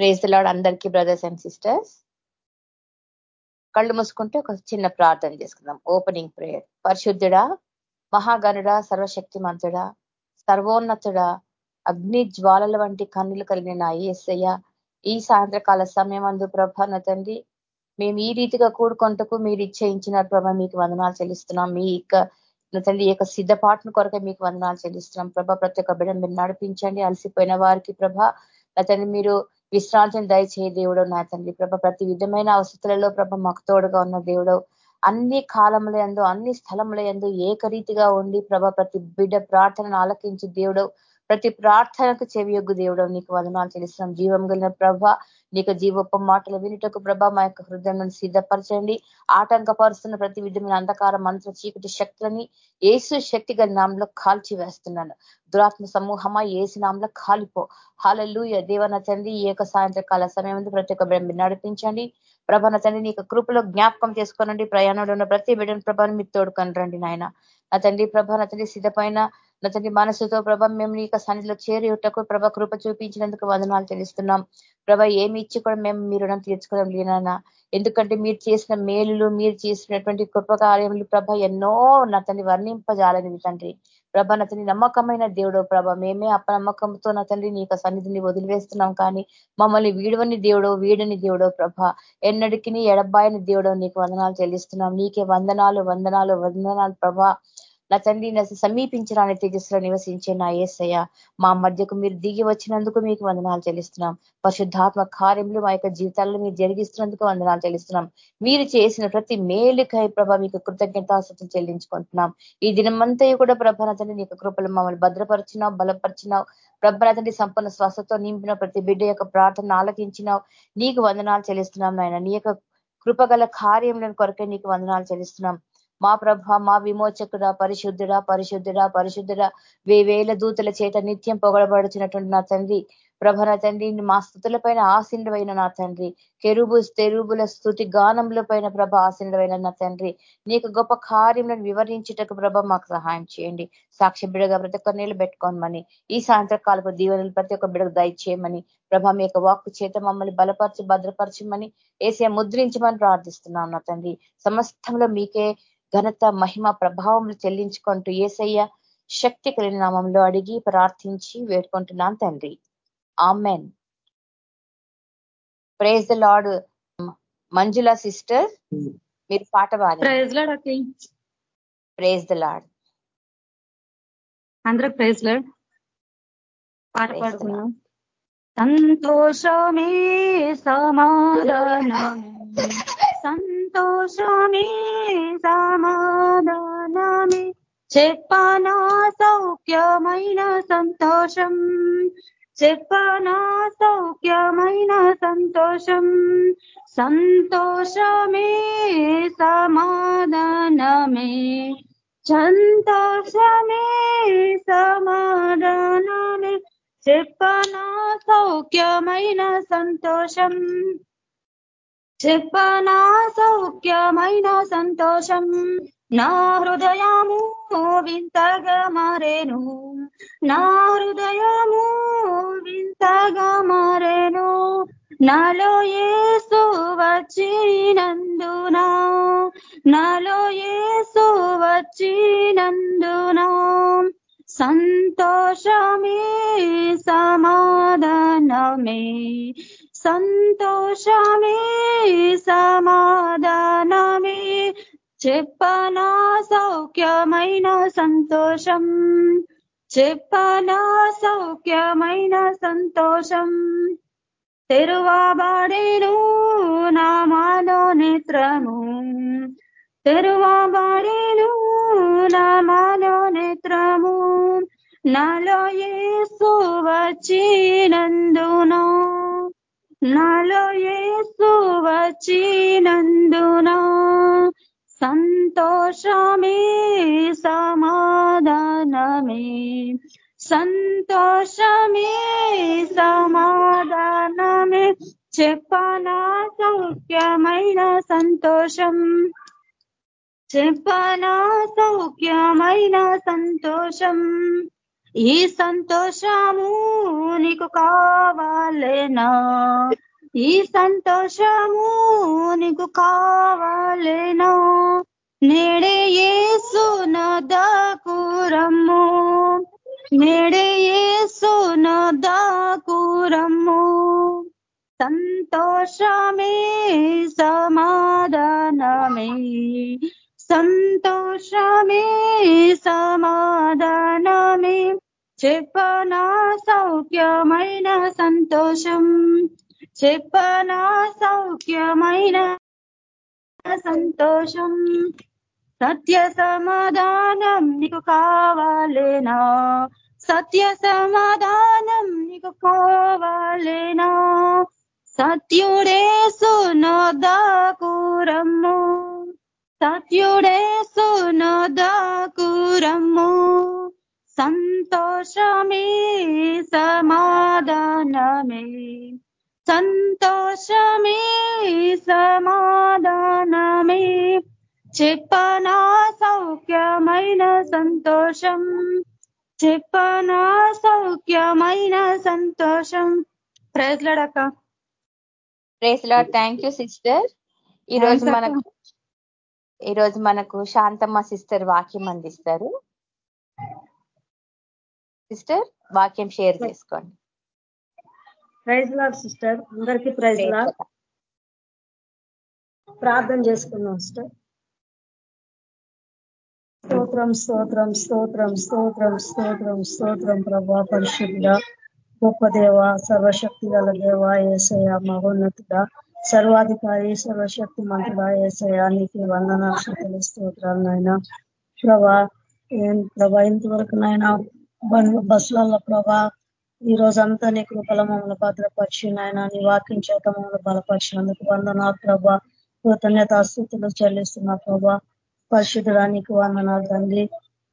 Praise lord అందరికీ brothers and sisters కళ్ళు మూసుకుంటే ఒక చిన్న ప్రార్థన చేసుకుందాం. ఓపెనింగ్ ప్రేయర్ పరిశుద్ధుడా మహాగణుడా సర్వశక్తిమంతుడా సర్వోన్నతుడా అగ్ని జ్వాలల వంటి కన్నులు కలిగిన నా ఏసయ్య ఈ సాయంత్రకాల సమయం అందు ప్రభ తండ్రి మేము ఈ రీతిగా కూడుకుంటకు మీరు ఇచ్చేయించిన ప్రభ మీకు వందనాలు చెల్లిస్తున్నాం. మీ యొక్క తండ్రి యొక్క సిద్ధపాటును కొరకే మీకు వందనాలు చెల్లిస్తున్నాం. ప్రభ ప్రతి ఒక్క బిడ్డ మీరు నడిపించండి. అలసిపోయిన వారికి ప్రభ తండ్రి మీరు విశ్రాంతిని దయచేయ దేవుడు నా తండ్రి. ప్రభ ప్రతి విధమైన అవసరాలలో ప్రభ మాకు తోడుగా ఉన్న దేవుడు. అన్ని కాలముల ఎందు అన్ని స్థలముల ఎందు ఏకరీతిగా ఉండి ప్రభ ప్రతి బిడ్డ ప్రార్థనను ఆలకించి దేవుడు. ప్రతి ప్రార్థనకు చెవియొగ్గు దేవుడు. నీకు వదనాలు చెల్లిస్తున్నాం. జీవం కలిగిన ప్రభ నీకు జీవొప్ప మాటలు వినుటకు ప్రభ మా యొక్క హృదయం సిద్ధపరచండి. ఆటంకపరుస్తున్న ప్రతి విధమైన అంధకార మంత్ర చీకటి శక్తులని ఏసు శక్తి గల నామంలో కాల్చి వేస్తున్నాను దురాత్మ సమూహమా ఏసు నామంలో కాలిపో. హాలల్లు దేవన తండ్రి ఈ యొక్క సాయంత్రకాల సమయం ప్రతి ఒక్క బిడ్డ నడిపించండి. ప్రభన తండ్రి నీకు కృపలో జ్ఞాపకం చేసుకోనండి. ప్రయాణంలో ఉన్న ప్రతి బిడ్డను ప్రభాని మీరు తోడుకొని రండి నాయన. నా తండ్రి ప్రభ నా తండ్రి సిద్ధపైన నా తండ్రి మనసుతో ప్రభ మేము నీ సన్నిధిలో చేరేటకు ప్రభ కృప చూపించినందుకు వదనాలు తెలుస్తున్నాం. ప్రభ ఏమి ఇచ్చి కూడా మేము మీరు తీర్చుకోవడం లేనన్నా ఎందుకంటే మీరు చేసిన మేలులు మీరు చేసినటువంటి కృప కార్యములు ప్రభ ఎన్నో నా తండ్రి వర్ణింపజాలని తండ్రి. ప్రభ నా తండ్రి నమ్మకమైన దేవుడు ప్రభ. మేమే అపనమ్మకంతో నా తండ్రి నీకు సన్నిధిని వదిలివేస్తున్నాం కానీ మమ్మల్ని వీడవని దేవుడో వీడని దేవుడో ప్రభ. ఎన్నడికి ఎడబాయని దేవుడో నీకు వందనాలు చెల్లిస్తున్నాం నీకే వందనాలు వందనాలు వందనాలు ప్రభ. నా తండ్రి సమీపించడానికి తేజస్సులో నివసించే నా ఏసయ్య మా మధ్యకు మీరు దిగి వచ్చినందుకు మీకు వందనాలు చెల్లిస్తున్నాం. పరిశుద్ధాత్మ కార్యములు మా యొక్క జీవితాల్లో మీరు జరిగిస్తున్నందుకు వందనాలు చెల్లిస్తున్నాం. మీరు చేసిన ప్రతి మేలుకై ప్రభ మీకు కృతజ్ఞతాశక్తి చెల్లించుకుంటున్నాం. ఈ దినమంతా కూడా ప్రభ తండ్రి నీకు కృపలు మమ్మల్ని భద్రపరిచినావు బలపరిచినావు. ప్రభ తండ్రి సంపన్న శ్వాసతో నింపిన ప్రతి బిడ్డ యొక్క ప్రార్థన ఆలకించినావు. నీకు వందనాలు చెల్లిస్తున్నాం నాయన. నీ యొక్క కృపగల కార్యములను కొరకే నీకు వందనాలు చెల్లిస్తున్నాం. మా ప్రభ మా విమోచకుడ పరిశుద్ధుడ పరిశుద్ధుడ పరిశుద్ధుడ వేవేల దూతల చేత నిత్యం పొగడబడుచున్నటువంటి నా తండ్రి. ప్రభ నా తండ్రి మా స్థుతుల పైన నా తండ్రి. కెరుబు తెరుబుల స్థుతి గానముల పైన ప్రభ ఆసిండవైన నా తండ్రి. నీకు గొప్ప కార్యములను వివరించుటకు ప్రభ మాకు సహాయం చేయండి. సాక్షి బిడగా ప్రతి ఒక్క నీళ్ళు పెట్టుకోమని ఈ సాయంత్రకాలపు దీవెనలు ప్రతి ఒక్క బిడకు దయచేయమని ప్రభ మీ యొక్క వాక్కు చేత మమ్మల్ని బలపరిచి భద్రపరచమని ఏసీ ముద్రించమని ప్రార్థిస్తున్నాం నా తండ్రి. సమస్తంలో మీకే ఘనత మహిమ ప్రభావం చెల్లించుకుంటూ ఏసయ్య శక్తి కలిగిన నామంలో అడిగి ప్రార్థించి వేడుకుంటున్నాను తండ్రి. Amen. Praise the lord Manjula sister. మీరు పాట పాడారు ప్రేజ్ ద లాడ్ అందరూ ప్రేజ్ లాడ్ పాట పాడుతున్నాం సంతోషమే సమాధానమే సంతోషమే సమాధానమే. చెప్పనా సౌఖ్యమైన సంతోషం చెప్పనా సౌఖ్యమైన సంతోషం. సంతోషమే సమాధానమే. సంతోషమే సమాధానమే. చెప్పనా సౌఖ్యమైన సంతోషం చెప్పనా సౌఖ్యమైన సంతోషం. నా హృదయము వింతగా మారేను. నా హృదయము వింతగా మారేను. నాలో ఏసు వచ్చినందునా నాలో ఏసు వచ్చినందునా సంతోషమే సమాధానమే. సంతోషమే సమాధానమే. చెప్పనా సౌఖ్యమైన సంతోషం. చెప్పనా సౌఖ్యమైన సంతోషం. తెరువాబాడేను నామాలో నేత్రము. తెరువాబాడేను నామాలో నేత్రము. నాలో ఏ వచ్చినందునా నాలో ఏసు వచ్చినందున సంతోషమే సమాధానమే. సంతోషమే సమాధానమే. చెప్పనా సౌఖ్యమైన సంతోషం. చెప్పనా సౌఖ్యమైన సంతోషం. ఈ సంతోషము నీకు కావాలేనా? ఈ సంతోషము నీకు కావాలేనా? నేడే ఏసు నదకురమ్ము నేడే ఏసు నదకురమ్ము సంతోషమే సమాధానమే. సంతోషమే సమాధానమే. చెప్పనా సౌఖ్యమైన సంతోషం. చెప్పనా సౌఖ్యమైన సంతోషం. సత్య సమాధానం నీకు కావాలేనా? సత్య సమాధానం నీకు కావాలేనా? సత్యుడే సునోదాకురమ్ము సత్యుడే సునదాకురమ్ము సంతోషమే సమాధానమే. సంతోషమే సమాధానమే. చెప్పనా సౌఖ్యమైన సంతోషం. చెప్పనా సౌఖ్యమైన సంతోషం. ప్రైజ్లడక్క praise lord. Thank you sister. ఈ రోజు మనకు ఈ రోజు మనకు శాంతమ్మ సిస్టర్ వాక్యం అందిస్తారు. సిస్టర్ వాక్యం షేర్ చేసుకోండి. ప్రైజ్ లాడ్ సిస్టర్ అందరికీ ప్రైజ్ లాడ్ ప్రార్థన చేసుకున్నాం సిస్టర్ స్తోత్రం స్తోత్రం స్తోత్రం స్తోత్రం స్తోత్రం స్తోత్రం ప్రభా పరిశుద్ధ గొప్ప దేవ సర్వశక్తి గల దేవ ఏసయ మహోన్నతుడ. సర్వాధికారి సర్వశక్తి మంత్రుడా ఏసయ నీకు వందనాలు స్తోత్రాలు నాయన ప్రభా ప్రభా ఇంతవరకు నాయన బస్సులలో ప్రభా ఈ రోజంతా నీ కృపల మమ్మల్ని భద్రపరిచి నాయన నీ వాక్యం చేత మమ్మల్ని బలపరిచినందుకు వందనాలు ప్రభా. కృతజ్ఞత స్థుతులు చెల్లిస్తున్నా ప్రభా. పరిశుద్ధడానికి వందనాలు తండ్రి.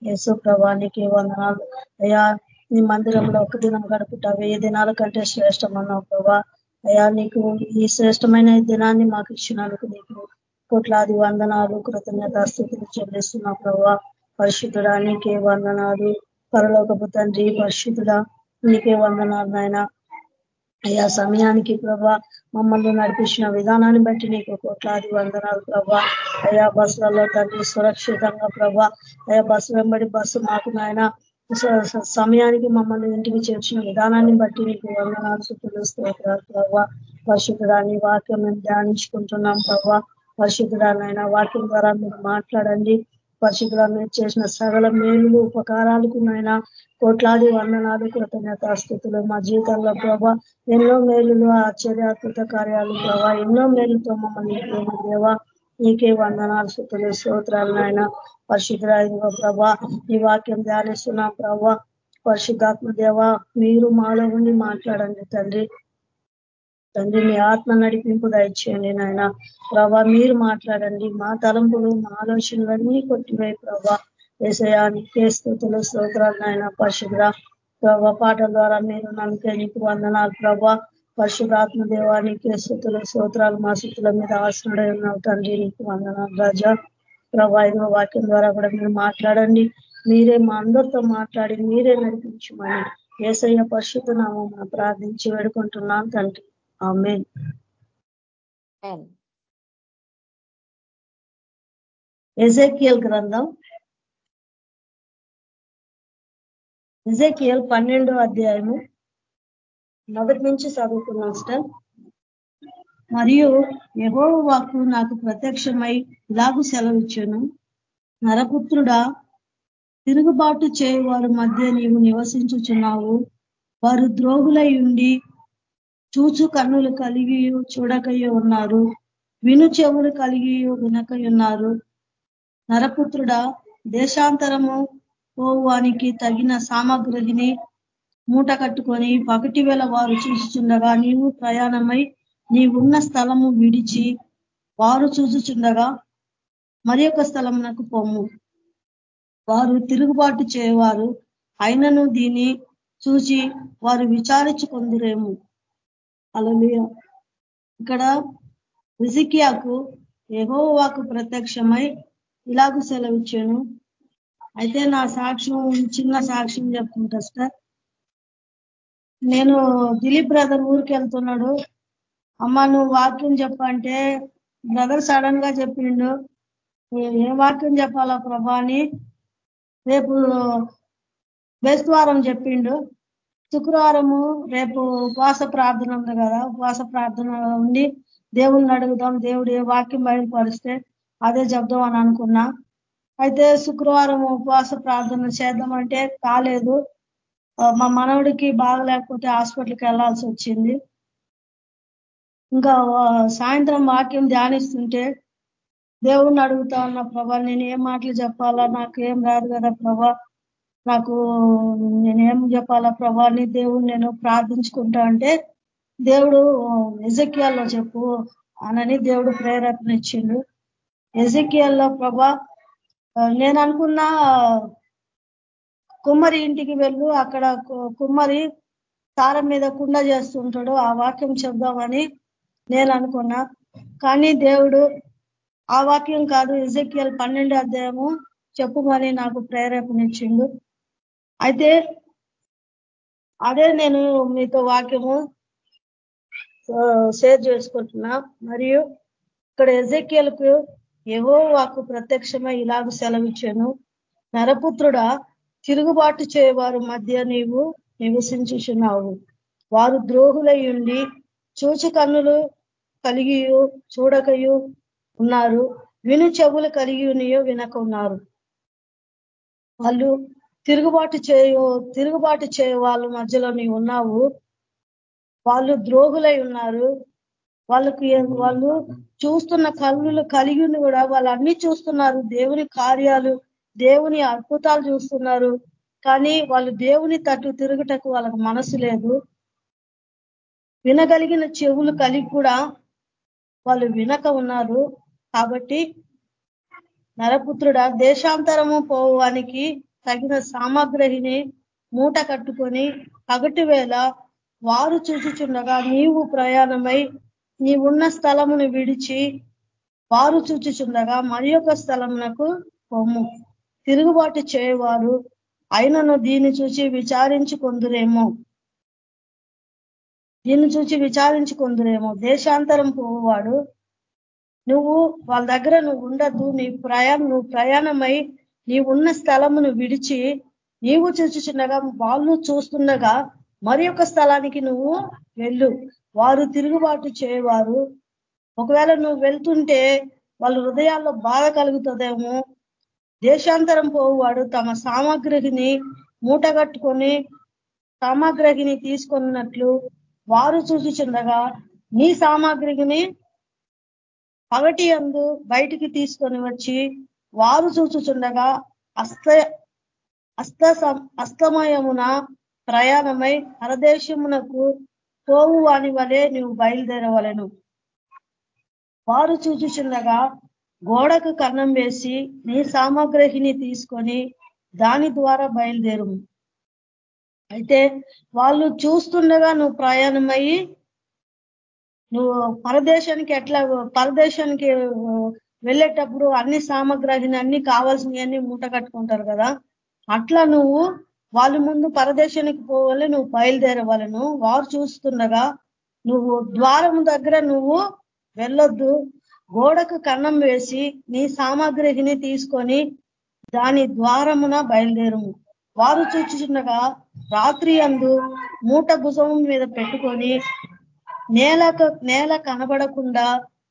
యేసు ప్రభానికి వందనాలు. అయ్యా నీ మందిరంలో ఒక దినం గడుపుట వెయ్యి దినాల కంటే శ్రేష్టమన్నావు ప్రభా. అయ్యా నీకు ఈ శ్రేష్టమైన దినాన్ని మాకు ఇచ్చినందుకు నీకు కోట్లాది వందనాలు కృతజ్ఞత స్థితిని చెల్లిస్తున్నావు ప్రభా పరిశుద్ధుడా నీకే వందనాలు. పరలోకపు తండ్రి పరిశుద్ధుడా నీకే వందనాలు నాయన. అయ్యా సమయానికి ప్రభా మమ్మల్ని నడిపించిన విధానాన్ని బట్టి నీకు కోట్లాది వందనాలు ప్రభా అయ్యా బస్సులలో తండ్రి సురక్షితంగా ప్రభా అయా బస్సు వెంబడి బస్సు మాకు నాయన. సమయానికి మమ్మల్ని ఇంటికి చేర్చిన విధానాన్ని బట్టి నీకు వందనాలు సుతులు ప్రభావ పరిశుద్ధుడాన్ని వాక్యం మేము ధ్యానించుకుంటున్నాం ప్రభావ పరిశుద్ధుడానైనా వాక్యం ద్వారా మీరు మాట్లాడండి. పరిశుద్ధులను మీరు చేసిన సగల మేలులు ఉపకారాలకు నాయన కోట్లాది వందనాలు కృతజ్ఞత స్థితులు మా జీవితంలో ప్రభా. ఎన్నో మేలులు ఆశ్చర్యాత్మక కార్యాలు ప్రభా. ఎన్నో మేలుతో మమ్మల్ని దేవా. నీకే వందనాలు స్థుతులు స్తోత్రాలు నాయన. పరిశుద్ధ ప్రభా ఈ వాక్యం ధ్యానిస్తున్నాం ప్రభా. పరిశుద్ధాత్మ దేవ మీరు మాలో ఉండి మాట్లాడండి తండ్రి. తండ్రి మీ ఆత్మ నడిపింపు దయచేయండి నాయన. ప్రభా మీరు మాట్లాడండి. మా తలంపులు మా ఆలోచనలన్నీ కొట్టివే ప్రభా. ఏసయానికి స్థుతులు స్తోత్రాలు నాయన పరిశుద్ర ప్రభా పాటల ద్వారా మీరు నమ్మకే నీకు వందనాలు ప్రభా. పరిశుధాత్మ దేవానికి స్థుతులు స్తోత్రాలు మా స్థుతుల మీద ఆసనుడై ఉన్నావు తండ్రి. నీకు వందనాలు రాజా. ప్రభా ఇదిగో వాక్యం ద్వారా కూడా మీరు మాట్లాడండి. మీరే మా అందరితో మాట్లాడి మీరే నడిపించమని ఏసయ్య పరిశుద్ధ నామం ప్రార్థించి వేడుకుంటున్నాం తండ్రి. ఆమె ఎజేకియల్ గ్రంథం ఎజేకియల్ పన్నెండో అధ్యాయము. మొదటి నుంచి చదువుకున్నాం సార్ మరియు యహో వాకు నాకు ప్రత్యక్షమై ఇలాగు సెలవిచ్చాను. నరపుత్రుడా తిరుగుబాటు వారి మధ్య నీవు నివసించుచున్నావు. వారు ద్రోగులై ఉండి చూచు కన్నులు కలిగి చూడకయ్యో ఉన్నారు. విను చెవులు కలిగి వినకై ఉన్నారు. నరపుత్రుడా దేశాంతరము పోవానికి తగిన సామగ్రిని మూట కట్టుకొని పగటి వేళ వారు చూస్తుండగా నీవు ప్రయాణమై నీవున్న స్థలము విడిచి వారు చూసుచుండగా మరి ఒక స్థలమునకు పోము. వారు తిరుగుబాటు చేయవారు అయినను దీన్ని చూసి వారు విచారించుకుందురేమో. అలా ఇక్కడ విజికియాకు ఎహోవాకు ప్రత్యక్షమై ఇలాగూ సెలవిచ్చాను. అయితే నా సాక్ష్యం చిన్న సాక్ష్యం చెప్పుకుంటా సార్ నేను దిలీప్ బ్రదర్ ఊరికి వెళ్తున్నాడు అమ్మ నువ్వు వాక్యం చెప్పంటే బ్రదర్ సడన్గా చెప్పిండు. ఏ వాక్యం చెప్పాలా ప్రభా అని రేపు బేస్తవారం చెప్పిండు. శుక్రవారము రేపు ఉపవాస ప్రార్థన ఉంది కదా ఉపవాస ప్రార్థన ఉండి దేవుణ్ణి అడుగుదాం. దేవుడు ఏ వాక్యం బయలుపరిస్తే అదే చెప్దాం అని అనుకున్నా. అయితే శుక్రవారం ఉపవాస ప్రార్థన చేద్దామంటే కాలేదు మా మనవడికి బాగలేకపోతే హాస్పిటల్కి వెళ్ళాల్సి వచ్చింది. ఇంకా సాయంత్రం వాక్యం ధ్యానిస్తుంటే దేవుణ్ణి అడుగుతా ఉన్నా ప్రభా నేను ఏం మాటలు చెప్పాలా? నాకు ఏం రాదు కదా ప్రభా. నాకు నేనేం చెప్పాలా ప్రభా? నీ దేవుడు నేను ప్రార్థించుకుంటా అంటే దేవుడు ఎజకియాల్లో చెప్పు అనని దేవుడు ప్రేరేపణ ఇచ్చిండు. ఎజకియాల్లో ప్రభా నేను అనుకున్న కుమ్మరి ఇంటికి వెళ్ళు అక్కడ కుమ్మరి తారం మీద కుండ చేస్తుంటాడు ఆ వాక్యం చెప్దామని నేను అనుకున్నా కానీ దేవుడు ఆ వాక్యం కాదు ఇజకియల్ పన్నెండు అధ్యాయము చెప్పుమని నాకు ప్రేరేపణిచ్చిండు అయితే అదే నేను మీతో వాక్యము షేర్ చేసుకుంటున్నా. మరియు ఇక్కడ ఎజకియల్కు ఏవో వాకు ప్రత్యక్షమై ఇలాగ సెలవిచ్చాను. నరపుత్రుడా తిరుగుబాటు చేయవారు మధ్య నీవు నివసించుచున్నావు. వారు ద్రోహులై ఉండి చూచు కన్నులు కలిగి చూడకయు ఉన్నారు. విను చెవులు కలిగి ఉన్నాయో వినక ఉన్నారు వాళ్ళు తిరుగుబాటు చేయు తిరుగుబాటు చేయ వాళ్ళ మధ్యలో నీవు ఉన్నావు. వాళ్ళు ద్రోగులై ఉన్నారు. వాళ్ళకి వాళ్ళు చూస్తున్న కళ్ళు కలిగి కూడా వాళ్ళు అన్ని చూస్తున్నారు. దేవుని కార్యాలు దేవుని అద్భుతాలు చూస్తున్నారు. కానీ వాళ్ళు దేవుని తట్టు తిరుగుటకు వాళ్ళకి మనసు లేదు. వినగలిగిన చెవులు కలిగి కూడా వాళ్ళు వినక ఉన్నారు. కాబట్టి నరపుత్రుడ దేశాంతరము పోవానికి తగిన సామగ్రిని మూట కట్టుకొని పగటి వేళ వారు చూచుచుండగా నీవు ప్రయాణమై నీవున్న స్థలమును విడిచి వారు చూచుచుండగా మరి యొక్క స్థలమునకు పొమ్ము తిరుగుబాటు చేయవారు అయినను దీన్ని చూచి విచారించుకుందురేమో. దీన్ని చూచి విచారించుకొందురేమో. దేశాంతరం పోవాడు నువ్వు వాళ్ళ దగ్గర నువ్వు ఉండద్దు. నీ ప్రయాణం నువ్వు ప్రయాణమై నీవున్న స్థలమును విడిచి నీవు చూచుచున్నగా వాళ్ళు చూస్తుండగా మరి ఒక స్థలానికి నువ్వు వెళ్ళు. వారు తిరుగుబాటు చేయవారు. ఒకవేళ నువ్వు వెళ్తుంటే వాళ్ళ హృదయాల్లో బాధ కలుగుతుందేమో. దేశాంతరం పోవాడు తమ సామగ్రిని మూటగట్టుకొని సామగ్రిని తీసుకున్నట్లు వారు చూచుచుండగా నీ సామాగ్రిని పగటి అందు బయటికి తీసుకొని వచ్చి వారు చూచుచుండగా అస్త అస్త అస్తమయమున ప్రయాణమై పరదేశమునకు పోవు వాని వలె నువ్వు బయలుదేరవలను. వారు చూచుచుండగా గోడకు కన్నం వేసి నీ సామగ్రిని తీసుకొని దాని ద్వారా బయలుదేరుము. అయితే వాళ్ళు చూస్తుండగా నువ్వు ప్రయాణమయ్యి నువ్వు పరదేశానికి ఎట్లా పరదేశానికి వెళ్ళేటప్పుడు అన్ని సామగ్రిని అన్ని కావాల్సినవన్నీ మూట కట్టుకుంటారు కదా. అట్లా నువ్వు వాళ్ళ ముందు పరదేశానికి పోవాలి నువ్వు బయలుదేరవాలను వారు చూస్తుండగా నువ్వు ద్వారం దగ్గర నువ్వు వెళ్ళొద్దు. గోడకు కన్నం వేసి నీ సామగ్రిని తీసుకొని దాని ద్వారమున బయలుదేరుము. వారు చూచుచుండగా రాత్రి అందు మూట భుజం మీద పెట్టుకొని నేల నేల కనబడకుండా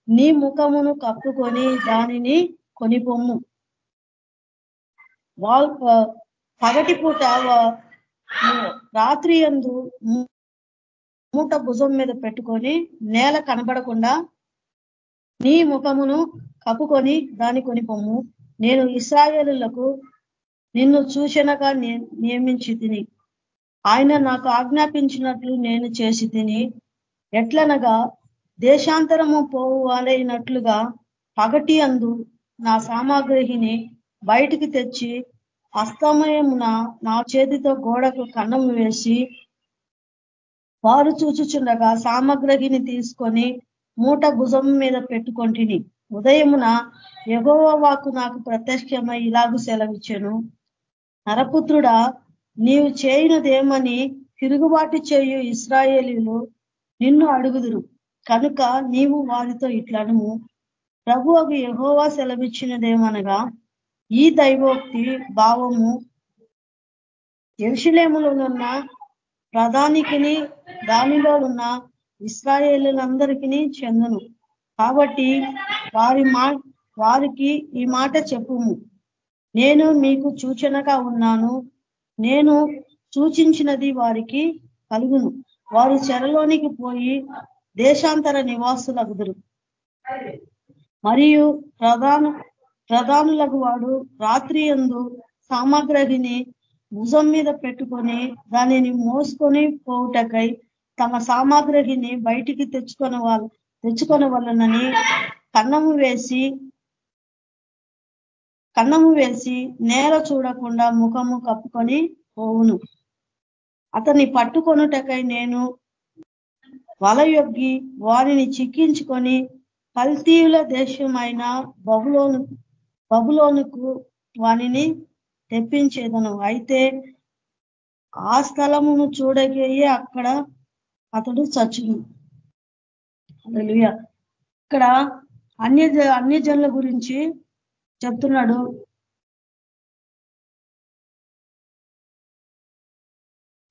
నీ ముఖమును కప్పుకొని దానిని కొనిపొమ్ము. వాల్ పగటి పూట రాత్రి అందు మూట భుజం మీద పెట్టుకొని నేల కనబడకుండా నీ ముఖమును కప్పుకొని దాని కొనిపోము నేను ఇస్రాయేలులకు నిన్ను సూచనగా నియమించి తిని. ఆయన నాకు ఆజ్ఞాపించినట్లు నేను చేసి తిని ఎట్లనగా దేశాంతరము పోవు వాళ్ళైనట్లుగా పగటి అందు నా సామాగ్రిని బయటికి తెచ్చి అస్తమయమున నా చేతితో గోడకు కన్నం వేసి వారు చూచుచుండగా సామగ్రిని తీసుకొని మూట భుజం మీద పెట్టుకొంటిని ఉదయమున ఎగోవ వాకు నాకు ప్రత్యక్షమై ఇలాగూ సెలవిచ్చాను. నరపుత్రుడా నీవు చేయినదేమని తిరుగుబాటు చేయు ఇస్రాయేలీలు నిన్ను అడుగుదురు. కనుక నీవు వారితో ఇట్లను ప్రభు ఒక యహోవా సెలవిచ్చినదేమనగా ఈ దైవోక్తి భావము ఎరుషులేములోనున్న ప్రధానికిని దానిలో ఉన్న ఇస్రాయేలులందరికీ చెందును. కాబట్టి వారి మా వారికి ఈ మాట చెప్పుము. నేను మీకు సూచనగా ఉన్నాను. నేను సూచించినది వారికి కలుగును. వారు చెరలోనికి పోయి దేశాంతర నివాసులగుదురు. మరియు ప్రధాన ప్రధానులకు వాడు రాత్రి ఎందు సామగ్రిని భుజం మీద పెట్టుకొని దానిని మోసుకొని పోవుటకై తమ సామాగ్రిని బయటికి తెచ్చుకొని వాళ్ళ తెచ్చుకొని వాళ్ళనని కన్నము వేసి కన్నము వేసి నేల చూడకుండా ముఖము కప్పుకొని పోవును. అతన్ని పట్టుకొనుటకై నేను వలయొగ్గి వారిని చిక్కించుకొని కల్తీయుల దేశమైన బబులోను బబులోనుకు వానిని తెప్పించేదను. అయితే ఆ స్థలమును చూడగేయే అక్కడ అతడు చచ్చును ఇక్కడ అన్య అన్యజనుల గురించి చెప్తున్నాడు.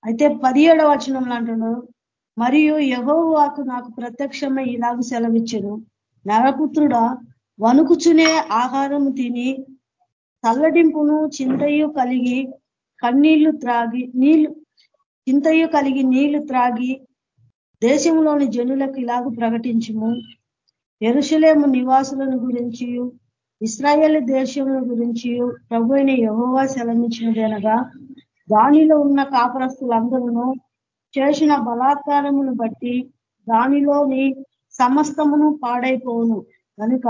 అయితే పదిహేడవ వచనంలో అంటున్నాడు మరియు యహోవాకు నాకు ప్రత్యక్షమై ఇలాగ సెలవిచ్చను. నరపుత్రుడా వణుకుచునే ఆహారము తిని తల్లడింపును చింతయు కలిగి కన్నీళ్ళు త్రాగి నీళ్ళు చింతయు కలిగి నీళ్ళు త్రాగి దేశంలోని జనులకు ఇలాగ ప్రకటించము. ఎరుసలేము నివాసులను గురించి ఇస్రాయేల్ దేశముల గురించి ప్రభు అయిన యహోవా సెలవించినదనగా దానిలో ఉన్న కాపురస్తులందరూ చేసిన బలాత్కారమును బట్టి దానిలోని సమస్తమును పాడైపోను కనుక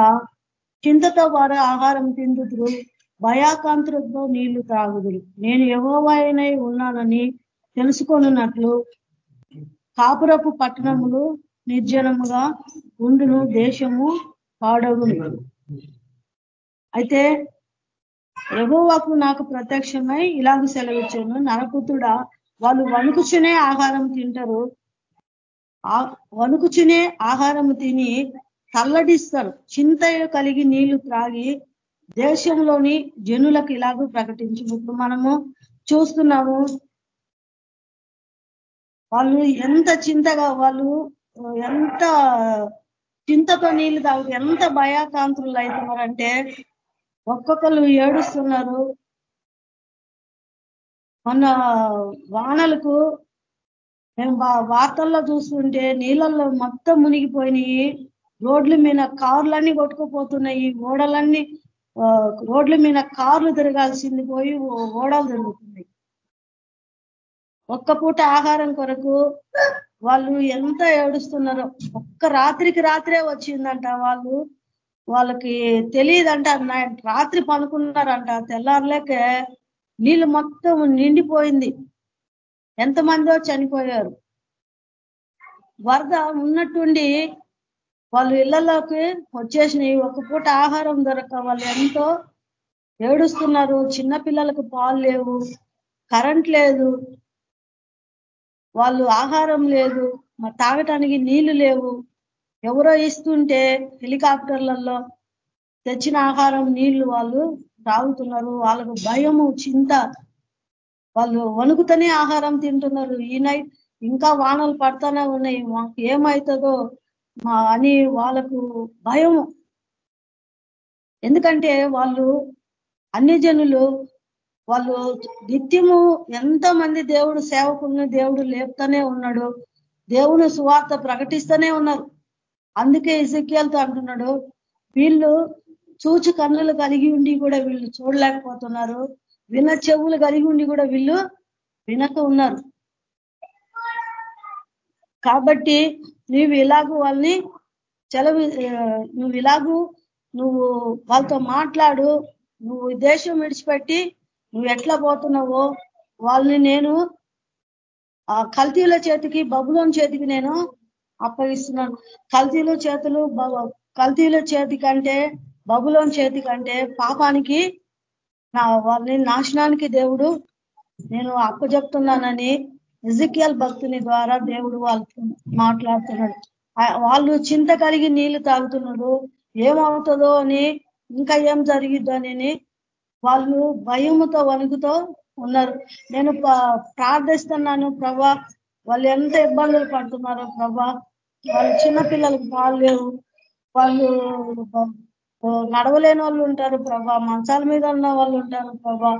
చింతతో వారు ఆహారం తిందుతురు భయాకాంతులతో నీళ్ళు తాగుదురు. నేను యహోవాయనై ఉన్నానని తెలుసుకొనున్నట్లు కాపురపు పట్టణములు నిర్జనముగా ఉండును దేశము పాడగును అయితే ఎగోవాకు నాకు ప్రత్యక్షమై ఇలాగ సెలవిచ్చాను. నరకుతుడా వాళ్ళు వణుకుచునే ఆహారం తింటారు. వణుకుచునే ఆహారం తిని తల్లడిస్తారు. చింత కలిగి నీళ్ళు త్రాగి దేశంలోని జనులకు ఇలాగూ ప్రకటించి ఇప్పుడు మనము చూస్తున్నాము వాళ్ళు ఎంత చింతగా వాళ్ళు ఎంత చింతతో నీళ్ళు తాగుతూ ఎంత భయాకాంతులు అవుతున్నారంటే ఒక్కొక్కరు ఏడుస్తున్నారు. మొన్న వానలకు మేము వార్తల్లో చూస్తుంటే నీళ్ళల్లో మొత్తం మునిగిపోయినాయి. రోడ్ల మీద కార్లన్నీ కొట్టుకుపోతున్నాయి. ఓడలన్నీ రోడ్ల మీద కార్లు తిరగాల్సింది పోయి ఓడలు తిరుగుతున్నాయి. ఒక్క పూట ఆహారం కొరకు వాళ్ళు ఎంత ఏడుస్తున్నారో. ఒక్క రాత్రికి రాత్రే వచ్చిందంట వాళ్ళు. వాళ్ళకి తెలియదంట రాత్రి పనుకున్నారంట తెల్లారులేక నీళ్ళు మొత్తం నిండిపోయింది. ఎంతమందో చనిపోయారు. వరద ఉన్నట్టుండి వాళ్ళు ఇళ్ళలోకి వచ్చేసినాయి. ఒక పూట ఆహారం దొరక వాళ్ళు ఎంతో ఏడుస్తున్నారు. చిన్న పిల్లలకు పాలు లేవు కరెంట్ లేదు వాళ్ళు ఆహారం లేదు తాగటానికి నీళ్ళు లేవు. ఎవరో ఇస్తుంటే హెలికాప్టర్లలో తెచ్చిన ఆహారం నీళ్ళు వాళ్ళు తాగుతున్నారు. వాళ్ళకు భయము చింత. వాళ్ళు వణుకుతనే ఆహారం తింటున్నారు. ఈ నైట్ ఇంకా వానలు పడతానే ఉన్నాయి. మాకు ఏమవుతుందో మా అని వాళ్ళకు భయము. ఎందుకంటే వాళ్ళు అన్ని జనులు వాళ్ళు నిత్యము ఎంతమంది దేవుడు సేవకుల్ని దేవుడు లేపుతానే ఉన్నాడు. దేవుని సువార్త ప్రకటిస్తూనే ఉన్నారు. అందుకే ఇసక్యాలతో అంటున్నాడు వీళ్ళు చూచు కన్నులు కలిగి ఉండి కూడా వీళ్ళు చూడలేకపోతున్నారు. విన చెవులు కలిగి ఉండి కూడా వీళ్ళు వినక ఉన్నారు. కాబట్టి నీవు ఇలాగూ వాళ్ళని చెలవి నువ్వు ఇలాగూ నువ్వు వాళ్ళతో మాట్లాడు నువ్వు దేశం విడిచిపెట్టి నువ్వు ఎట్లా పోతున్నావో వాళ్ళని నేను ఆ కల్తీల చేతికి బబులోని చేతికి నేను అప్పగిస్తున్నాను. కల్తీల చేతులు కల్తీల చేతి కంటే బబులోని చేతి కంటే పాపానికి నా వాళ్ళని నాశనానికి దేవుడు నేను అప్పచెప్తున్నానని ఎజికియల్ భక్తుని ద్వారా దేవుడు వాళ్ళతో మాట్లాడుతున్నాడు. వాళ్ళు చింత కలిగి నీళ్ళు తాగుతున్నాడు ఏమవుతుందో అని ఇంకా ఏం జరిగిద్దని వాళ్ళు భయముతో వణుకుతో ఉన్నారు. నేను ప్రార్థిస్తున్నాను ప్రభా వాళ్ళు ఎంత ఇబ్బందులు పడుతున్నారో ప్రభా. వాళ్ళు చిన్నపిల్లలకు పాలు లేవు. వాళ్ళు నడవలేని వాళ్ళు ఉంటారు ప్రభా. మంచాల మీద ఉన్న వాళ్ళు ఉంటారు ప్రభా.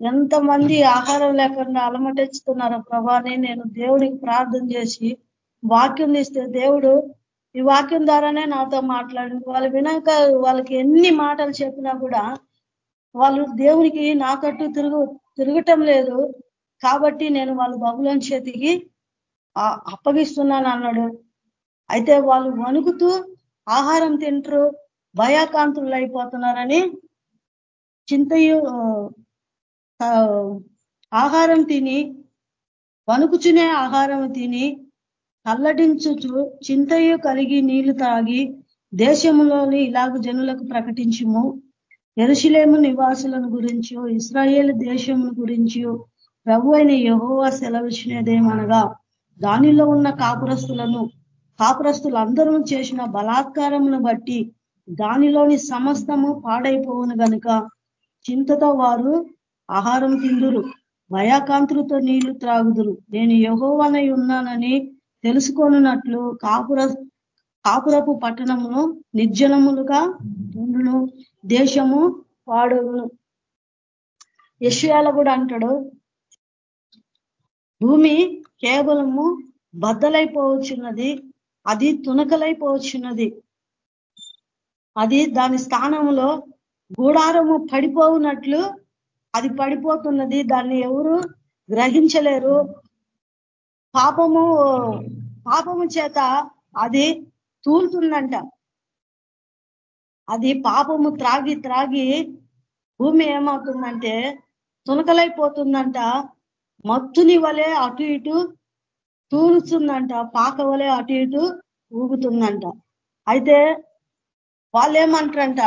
ఎంతమంది ఆహారం లేకుండా అలమటిస్తున్నారు ప్రభా. అని నేను దేవుడికి ప్రార్థన చేసి వాక్యం తీస్తే దేవుడు ఈ వాక్యం ద్వారానే నాతో మాట్లాడి వాళ్ళు వినాక వాళ్ళకి ఎన్ని మాటలు చెప్పినా కూడా వాళ్ళు దేవునికి నాకట్టు తిరుగు తిరగటం లేదు. కాబట్టి నేను వాళ్ళ బహుళం చేతికి అప్పగిస్తున్నాను అన్నాడు. అయితే వాళ్ళు వణుకుతూ ఆహారం తింటారు భయాకాంతులు అయిపోతున్నారని చింతయు ఆహారం తిని వణుకుచునే ఆహారం తిని అల్లడించుచు చింతయు కలిగి నీళ్ళు తాగి దేశంలోని ఇలాగ జనులకు ప్రకటించము. ఎరుశలేము నివాసులను గురించి ఇస్రాయేల్ దేశం గురించి ప్రభు అయిన యహోవా సెలవిచ్చినదేమనగా దానిలో ఉన్న కాపురస్తులను కాపురస్తులందరూ చేసిన బలాత్కారమును బట్టి దానిలోని సమస్తము పాడైపోవును గనుక చింతతో వారు ఆహారం తిందురు భయాకాంతులతో నీళ్ళు త్రాగుదురు. నేను యహోవనై ఉన్నానని తెలుసుకొనున్నట్లు కాపుర కాపురపు పట్టణమును నిర్జనములుగా ఉండును దేశము పాడును. యశ్యాల కూడా అంటాడు భూమి కేవలము బద్దలైపోవచ్చున్నది అది తునకలైపోవచ్చున్నది. అది దాని స్థానంలో గూడారము పడిపోవునట్లు అది పడిపోతున్నది. దాన్ని ఎవరు గ్రహించలేరు. పాపము పాపము చేత అది తూలుతుందంట. అది పాపము త్రాగి త్రాగి భూమి ఏమవుతుందంటే తునకలైపోతుందంట. మత్తుని వలె అటు ఇటు తూరుతుందంట పాక వలె అటు ఇటు ఊగుతుందంట. అయితే వాళ్ళు ఏమంటారంట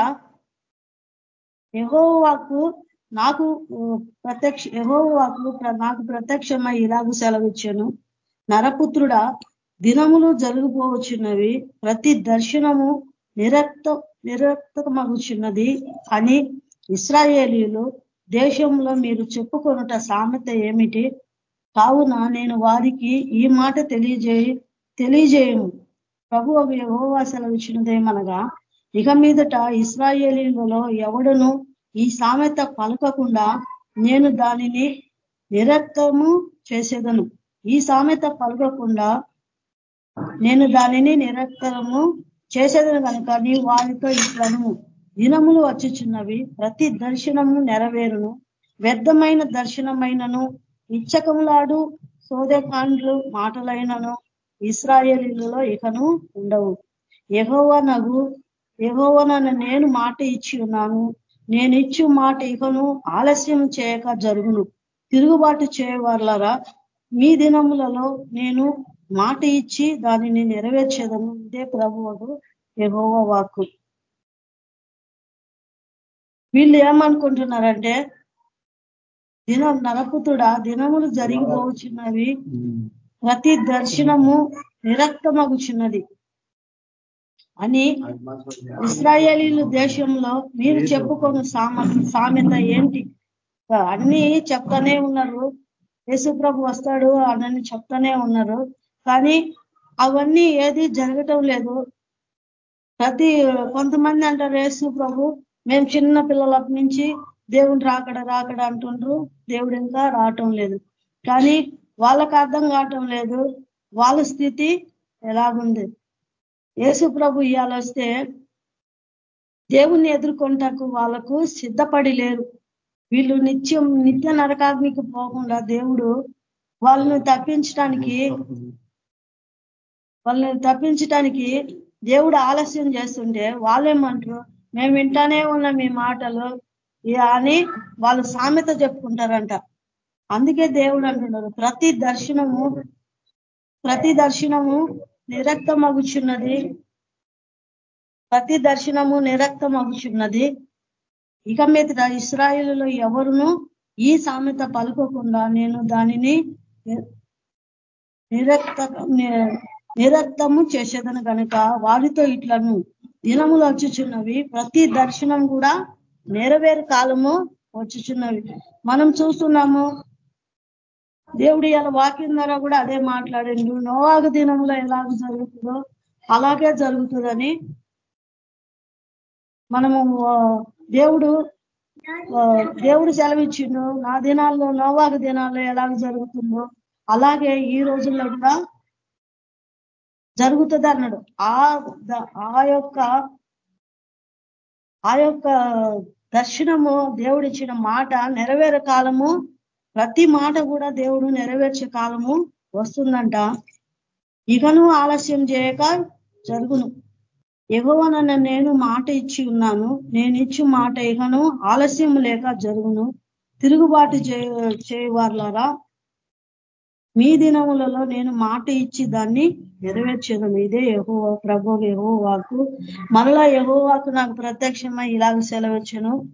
యహోవాకు నాకు ప్రత్యక్ష యహోవాకు నాకు ప్రత్యక్షమై ఇలాగ సెలవిచ్చాను. నరపుత్రుడ దినములు జరుగుపోవచ్చున్నవి ప్రతి దర్శనము నిరక్త నిరక్తమగుచున్నది అని ఇస్రాయేలీలు దేశంలో మీరు చెప్పుకొనుట సామెత ఏమిటి? కావున నేను వారికి ఈ మాట తెలియజేయి తెలియజేయము ప్రభు యహోవా సెలవిచ్చినదేమనగా ఇక మీదట ఇస్రాయేలీలలో ఎవడును ఈ సామెత పలకకుండా నేను దానిని నిరక్తము చేసేదను. ఈ సామెత పలకకుండా నేను దానిని నిరక్తము చేసేదను కనుక నీ వారితో ఇట్లను దినములు వచ్చుచున్నవి. ప్రతి దర్శనము నెరవేరును. వ్యర్థమైన దర్శనమైనను. ఇచ్చకములాడు సోదకాండ్లు మాటలైనను. ఇస్రాయేలీలలో ఇకను ఉండవు. ఎగోవ నగు నేను మాట ఇచ్చి ఉన్నాను. నేను ఇచ్చు మాట ఇకను ఆలస్యం చేయక జరుగును. తిరుగుబాటు చేయవాళ్ళరా మీ దినములలో నేను మాట ఇచ్చి దానిని నెరవేర్చేదను ఇదే ప్రభువుడు ఎగోవ వాక్కు. వీళ్ళు ఏమనుకుంటున్నారంటే దినం నరపుతుడా? దినములు జరిగిపోవచ్చున్నవి ప్రతి దర్శనము నిరక్తమగుచున్నది. అని ఇస్రాయేలీలు దేశంలో మీరు చెప్పుకొని సామెత ఏంటి? అన్ని చెప్తానే ఉన్నారు. యేసుప్రభు వస్తాడు అని చెప్తానే ఉన్నారు. కానీ అవన్నీ ఏది జరగటం లేదు. ప్రతి కొంతమంది అంటారు యేసు ప్రభు మేము చిన్న పిల్లల నుంచి దేవుని రాకడ రాకడ అంటుండ్రు. దేవుడు ఇంకా రావటం లేదు. కానీ వాళ్ళకు అర్థం కావటం లేదు. వాళ్ళ స్థితి ఎలాగుంది? యేసు ప్రభు ఇవాళొస్తే దేవుణ్ణి ఎదుర్కొంటకు వాళ్ళకు సిద్ధపడి లేరు. వీళ్ళు నిత్యం నిత్య నరకాగ్నికి పోకుండా దేవుడు వాళ్ళని తప్పించడానికి వాళ్ళని తప్పించడానికి దేవుడు ఆలస్యం చేస్తుంటే వాళ్ళేమంటారు? మేము వింటానే ఉన్నాం మీ మాటలు. అని వాళ్ళు సామెత చెప్పుకుంటారంట. అందుకే దేవుడు అంటున్నారు ప్రతి దర్శనము ప్రతి దర్శనము నిరక్తమగుచున్నది. ప్రతి దర్శనము నిరక్తమగుచున్నది. ఇక మీద ఇస్రాయిల్లో ఎవరును ఈ సామెత పలుకోకుండా నేను దానిని నిరక్త నిరక్తము చేసేదను కనుక వారితో ఇట్లను దినములు వచ్చుచున్నవి ప్రతి దర్శనం కూడా నెరవేరు కాలము వచ్చుచున్నవి. మనం చూస్తున్నాము దేవుడి ఇలా వాక్యం ద్వారా కూడా అదే మాట్లాడండి. నోవాగ దినంలో ఎలాగ జరుగుతుందో అలాగే జరుగుతుందని మనము దేవుడు దేవుడు సెలవిచ్చిండు. నా దినాల్లో నోవాగ దినాల్లో ఎలాగ జరుగుతుందో అలాగే ఈ రోజుల్లో కూడా జరుగుతుంది అన్నాడు ఆ ఆ యొక్క ఆ యొక్క దర్శనము దేవుడిచ్చిన మాట నెరవేరే కాలము ప్రతి మాట కూడా దేవుడు నెరవేర్చే కాలము వస్తుందంట. ఇకను ఆలస్యం చేయక జరుగును. ఎగవనన్న నేను మాట ఇచ్చి ఉన్నాను. నేను ఇచ్చి మాట ఇకను ఆలస్యం లేక జరుగును. తిరుగుబాటు చేయవారులారా మీ దినములలో నేను మాట ఇచ్చి దాన్ని నెరవేర్చేదను ఇదే యహో ప్రభు వాకు మరలా వాకు నాకు ప్రత్యక్షమై ఇలాగ సెలవచ్చను.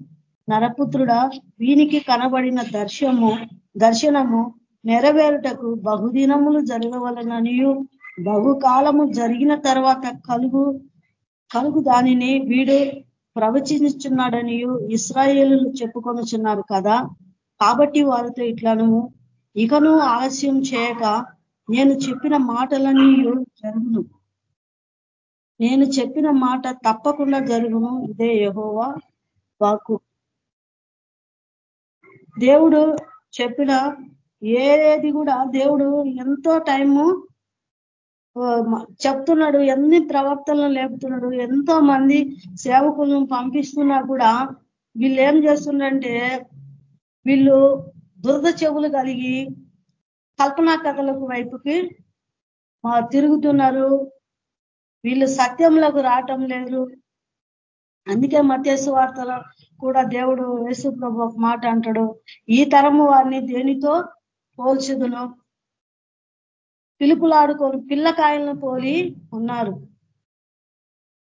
నరపుత్రుడా వీనికి కనబడిన దర్శము దర్శనము నెరవేరుటకు బహుదినములు జరగవలననియు బహుకాలము జరిగిన తర్వాత కలుగు కలుగు దానిని వీడు ప్రవచించున్నాడనియు ఇస్రాయేలు చెప్పుకొనుచున్నారు కదా. కాబట్టి వారితో ఇట్లను ఇకను ఆలస్యం చేయక నేను చెప్పిన మాటలన్నీ జరుగును. నేను చెప్పిన మాట తప్పకుండా జరుగును. ఇదే యహోవా వాకు దేవుడు చెప్పిన ఏది కూడా దేవుడు ఎంతో టైము చెప్తున్నాడు ఎన్ని ప్రవక్తలను లేపుతున్నాడు ఎంతో మంది సేవకులను పంపిస్తున్నా కూడా వీళ్ళు ఏం చేస్తుండంటే వీళ్ళు దురద చెవులు కలిగి కల్పనా కథలకు వైపుకి తిరుగుతున్నారు. వీళ్ళు సత్యంలోకి రావటం లేదు. అందుకే మత్స్సు వార్తలో కూడా దేవుడు యేసు ప్రభు ఒక మాట అంటాడు. ఈ తరము వారిని దేనితో పోల్చుదును? పిలుపులాడుకొని పిల్లకాయలను పోలి ఉన్నారు.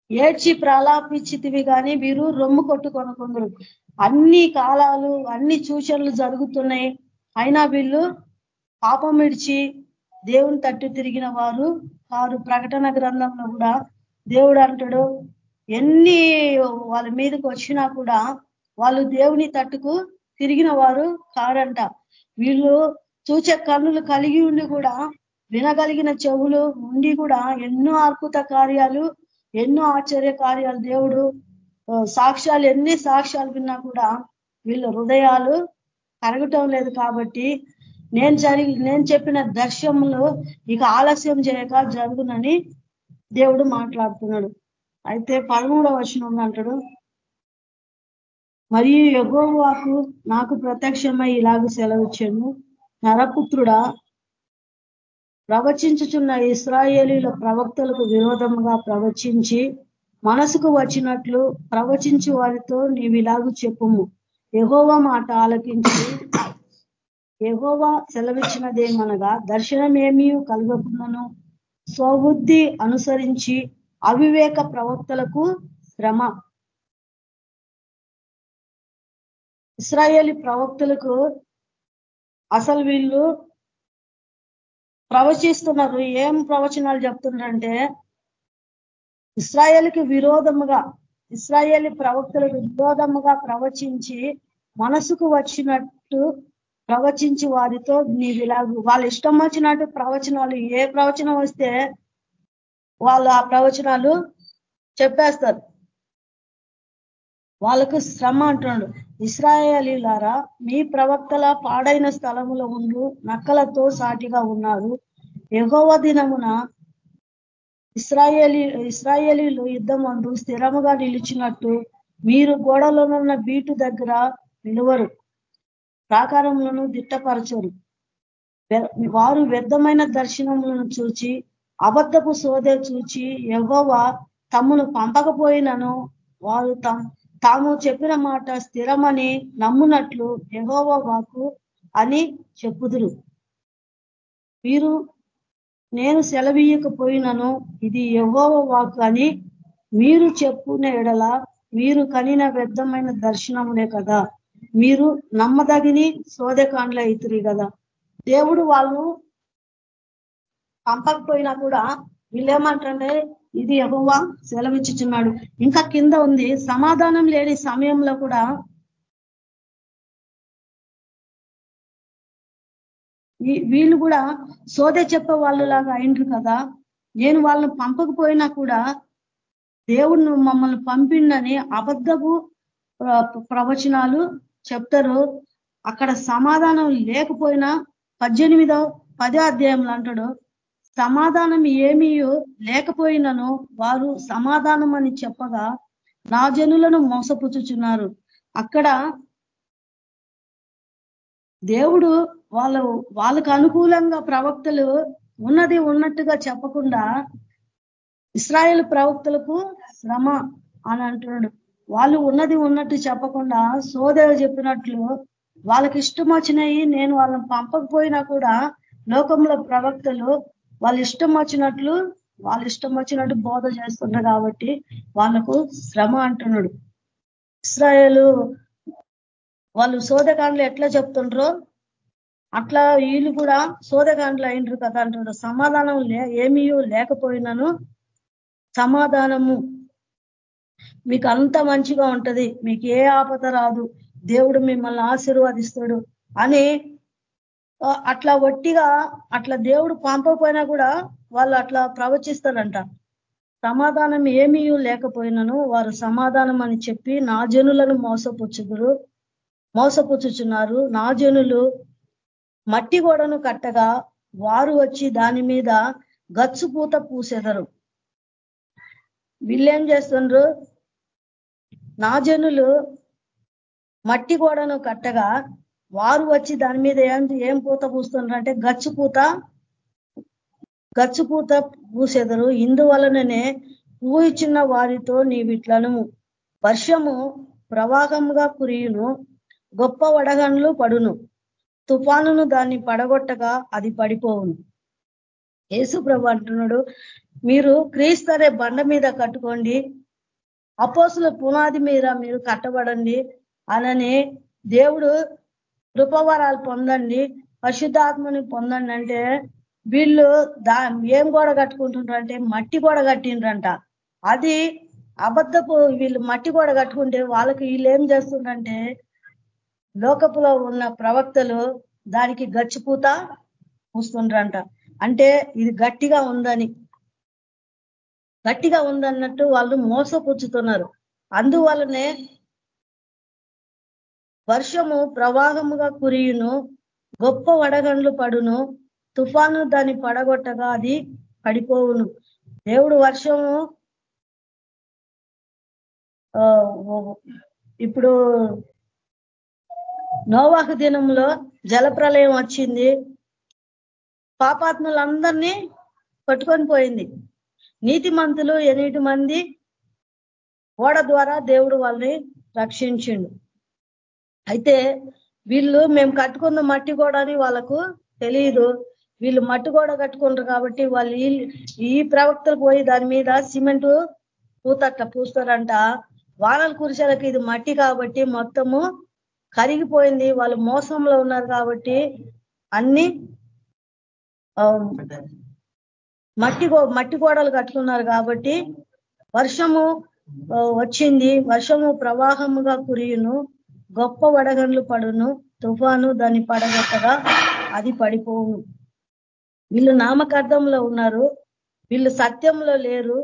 ఏడ్చి ప్రలాపించితివి కానీ వీరు రొమ్ము కొట్టుకొనుకుందరు అన్ని కాలాలు అన్ని సూచనలు జరుగుతున్నాయి. అయినా వీళ్ళు పాపం విడిచి దేవుని తట్టు తిరిగిన వారు వారు ప్రకటన గ్రంథంలో కూడా దేవుడు అంటాడు ఎన్ని వాళ్ళ మీదకి వచ్చినా కూడా వాళ్ళు దేవుని తట్టుకు తిరిగిన వారు కారంట. వీళ్ళు చూచే కన్నులు కలిగి ఉండి కూడా వినగలిగిన చెవులు ఉండి కూడా ఎన్నో అద్భుత కార్యాలు ఎన్నో ఆశ్చర్య కార్యాలు దేవుడు సాక్ష్యాలు ఎన్ని సాక్ష్యాలు విన్నా కూడా వీళ్ళ హృదయాలు కరగటం లేదు కాబట్టి నేను జరిగి నేను చెప్పిన దర్శనంలో ఇక ఆలస్యం చేయక జరుగునని దేవుడు మాట్లాడుతున్నాడు. అయితే పదమూడవ వచనం అంటాడు మరియు యగోవాకు నాకు ప్రత్యక్షమై ఇలాగ సెలవిచ్చాను. నరపుత్రుడా ప్రవచించుచున్న ఇస్రాయేలీల ప్రవక్తలకు విరోధంగా ప్రవచించి మనసుకు వచ్చినట్లు ప్రవచించి వారితో నీవిలాగు చెప్పుము. ఎగోవ మాట ఆలకించి ఎగోవా సెలవిచ్చినదేమనగా దర్శనమేమీ కలగకుండాను స్వబుద్ధి అనుసరించి అవివేక ప్రవక్తలకు శ్రమ. ఇస్రాయేలీ ప్రవక్తలకు అసలు వీళ్ళు ప్రవచిస్తున్నారు. ఏం ప్రవచనాలు చెప్తున్నారంటే ఇస్రాయేల్కి విరోధముగా ఇస్రాయేలీ ప్రవక్తలకు విరోధముగా ప్రవచించి మనసుకు వచ్చినట్టు ప్రవచించి వారితో నీవు ఇలాగ వాళ్ళ ఇష్టం వచ్చినట్టు ప్రవచనాలు ఏ ప్రవచనం వస్తే వాళ్ళు ఆ ప్రవచనాలు చెప్పేస్తారు. వాళ్ళకు శ్రమ అంటున్నాడు ఇస్రాయలీలారా మీ ప్రవక్తల పాడైన స్థలములో ఉండు నక్కలతో సాటిగా ఉన్నారు. ఎగోవ దినమున ఇస్రాయేలీ ఇస్రాయేలీలు యుద్ధం అందు స్థిరముగా నిలిచినట్టు మీరు గోడలోనున్న బీటు దగ్గర నిలువరు. ప్రాకారములను దిట్టపరచరు. వారు వ్యర్థమైన దర్శనములను చూచి అబద్ధపు సోదె చూచి ఎవ్వవ తమ్మును పంపకపోయినను వారు తాము చెప్పిన మాట స్థిరమని నమ్మునట్లు ఎహోవ వాకు అని చెప్పుదురు. వీరు నేను సెలవీయకపోయినను ఇది ఎవ్వవ వాకు అని మీరు చెప్పున ఎడల మీరు కనిన వ్యర్థమైన దర్శనములే కదా. మీరు నమ్మదగిని శోధకాండ్ల అవుతుంది కదా. దేవుడు వాళ్ళు పంపకపోయినా కూడా వీళ్ళేమంటే ఇది యహోవా సెలవిచ్చుచున్నాడు. ఇంకా కింద ఉంది సమాధానం లేని సమయంలో కూడా వీళ్ళు కూడా సోదే చెప్పే వాళ్ళలాగా అయిండ్రు కదా. నేను వాళ్ళని పంపకపోయినా కూడా దేవుడు మమ్మల్ని పంపిండని అబద్ధపు ప్రవచనాలు చెప్తారు. అక్కడ సమాధానం లేకపోయినా పద్దెనిమిదో పదో అధ్యాయంలో అంటాడు సమాధానం ఏమీ లేకపోయినను వారు సమాధానం అని చెప్పగా నా జనులను మోసపుచ్చుచున్నారు. అక్కడ దేవుడు వాళ్ళు వాళ్ళకు అనుకూలంగా ప్రవక్తలు ఉన్నది ఉన్నట్టుగా చెప్పకుండా ఇస్రాయేల్ ప్రవక్తలకు శ్రమ అని అంటున్నాడు. వాళ్ళు ఉన్నది ఉన్నట్టు చెప్పకుండా సోదరు చెప్పినట్లు వాళ్ళకి ఇష్టం వచ్చినాయి నేను వాళ్ళని పంపకపోయినా కూడా లోకంలో ప్రవక్తలు వాళ్ళు ఇష్టం వచ్చినట్లు వాళ్ళు ఇష్టం వచ్చినట్టు బోధ చేస్తున్నారు కాబట్టి వాళ్ళకు శ్రమ అంటున్నాడు. ఇస్రాయలు వాళ్ళు సోదకాండలు ఎట్లా చెప్తుండ్రో అట్లా వీళ్ళు కూడా సోదకాండలు అయినరు కదా అంటున్నారు సమాధానం ఏమీ లేకపోయినాను. సమాధానము. మీకు అంత మంచిగా ఉంటది మీకు ఏ ఆపద రాదు దేవుడు మిమ్మల్ని ఆశీర్వదిస్తాడు అని అట్లా ఒట్టిగా అట్లా దేవుడు పంపకపోయినా కూడా వాళ్ళు అట్లా ప్రవచిస్తారంట. సమాధానం ఏమీ లేకపోయినను వారు సమాధానం అని చెప్పి నా జనులను మోసపుచ్చుదురు మోసపుచ్చుచున్నారు. నా జనులు మట్టి గోడను కట్టగా వారు వచ్చి దాని మీద గచ్చుపూత పూసెదరు. వీళ్ళేం చేస్తుండ్రు? నా జనులు మట్టి గోడను కట్టగా వారు వచ్చి దాని మీద ఏం ఏం పూత పూస్తుండ్రు అంటే గచ్చు పూత గచ్చు పూత పూసెదరు. ఇందువలననే పూయిచున్న వారితో నీవిట్లను వర్షము ప్రవాహంగా కురియును గొప్ప వడగండ్లు పడును. తుఫానును దాన్ని పడగొట్టగా అది పడిపోవును. యేసు ప్రభు అంటున్నాడు మీరు క్రీస్తరే బండ మీద కట్టుకోండి అపోసుల పునాది మీద మీరు కట్టబడండి అనని దేవుడు కృపవరాలు పొందండి పరిశుద్ధాత్మని పొందండి అంటే వీళ్ళు దా ఏం గోడ కట్టుకుంటుంటారంటే మట్టి గోడ కట్టిండ్రంట. అది అబద్ధపు వీళ్ళు మట్టి గోడ కట్టుకుంటే వాళ్ళకి వీళ్ళు ఏం చేస్తుండ్రంటే లోకపులో ఉన్న ప్రవక్తలు దానికి గచ్చిపూత పూస్తుండ్రంట. అంటే ఇది గట్టిగా ఉందని. గట్టిగా ఉందన్నట్టు వాళ్ళు మోసపుచ్చుతున్నారు. అందువలనే వర్షము ప్రవాహముగా కురియును గొప్ప వడగండ్లు పడును తుఫాను దాన్ని పడగొట్టగా అది పడిపోవును. దేవుడు వర్షము ఇప్పుడు నోవాహ దినంలో జలప్రలయం వచ్చింది. పాపాత్ములందరినీ పట్టుకొని పోయింది. నీతి మంతులు ఎనిమిది మంది ఓడ ద్వారా దేవుడు వాళ్ళని రక్షించిండు. అయితే వీళ్ళు మేము కట్టుకున్న మట్టి కూడా అని వాళ్ళకు తెలియదు. వీళ్ళు మట్టి కూడా కట్టుకుంటారు కాబట్టి వాళ్ళు ఈ ప్రవక్తలు పోయి దాని మీద సిమెంట్ పూతట్ట పూస్తారంట. వానలు కురిసేలకు ఇది మట్టి కాబట్టి మొత్తము కరిగిపోయింది. వాళ్ళు మోసంలో ఉన్నారు కాబట్టి అన్ని Um, మట్టి మట్టి గోడలు కట్టుకున్నారు కాబట్టి వర్షము uh, వచ్చింది. వర్షము ప్రవాహముగా కురియును. గొప్ప వడగండ్లు పడును. తుఫాను దాన్ని పడగొట్టగా అది పడిపోవును వీళ్ళు నామకార్థంలో ఉన్నారు. వీళ్ళు సత్యంలో లేరు.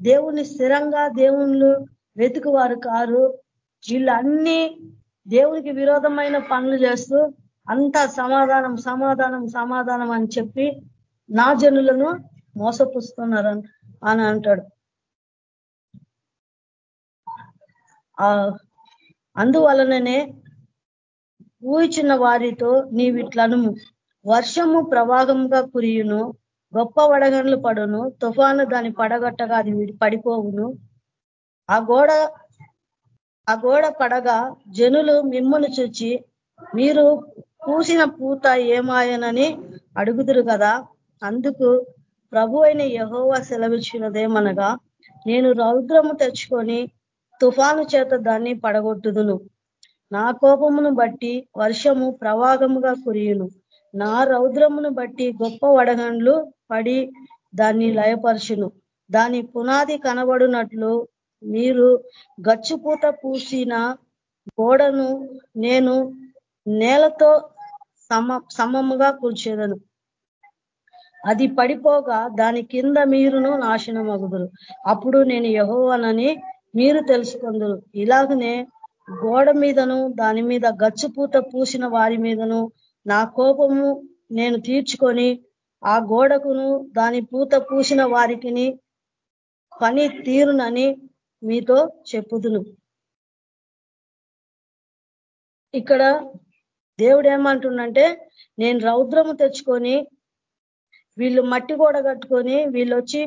దేవుని స్థిరంగా దేవుళ్ళు వెతుకువారు కారు. వీళ్ళు అన్ని దేవునికి విరోధమైన పనులు చేస్తూ అంతా సమాధానం సమాధానం సమాధానం అని చెప్పి నా జనులను మోసపుస్తున్నారు అని అంటాడు. అందువలననే ఊహించిన వారితో నీవిట్లను వర్షము ప్రవాహంగా కురియును గొప్ప వడగండ్లు పడును తుఫాను దాన్ని పడగట్టగా అది పడిపోవును. ఆ గోడ ఆ గోడ పడగా జనులు మిమ్మల్ని చూచి మీరు పూసిన పూత ఏమాయనని అడుగుదురు కదా. అందుకు ప్రభు అయిన యహోవా సెలవిచ్చినదేమనగా నేను రౌద్రము తెచ్చుకొని తుఫాను చేత దాన్ని పడగొట్టుదును. నా కోపమును బట్టి వర్షము ప్రవాగముగా కురియును. నా రౌద్రమును బట్టి గొప్ప వడగండ్లు పడి దాన్ని లయపరచును. దాని పునాది కనబడినట్లు మీరు గచ్చుపూత పూసిన గోడను నేను నేలతో సమ సమముగా కూర్చేదను అది పడిపోగా దాని కింద మీరును నాశనం అగుదురు అప్పుడు నేను యహోవనని మీరు తెలుసుకుందరు. ఇలాగనే గోడ మీదను దాని మీద గచ్చుపూత పూసిన వారి మీదను నా కోపము నేను తీర్చుకొని ఆ గోడకును దాని పూత పూసిన వారికి పని తీరునని మీతో చెప్పుదును. ఇక్కడ దేవుడు ఏమంటుండంటే నేను రౌద్రము తెచ్చుకొని వీళ్ళు మట్టి కూడా కట్టుకొని వీళ్ళు వచ్చి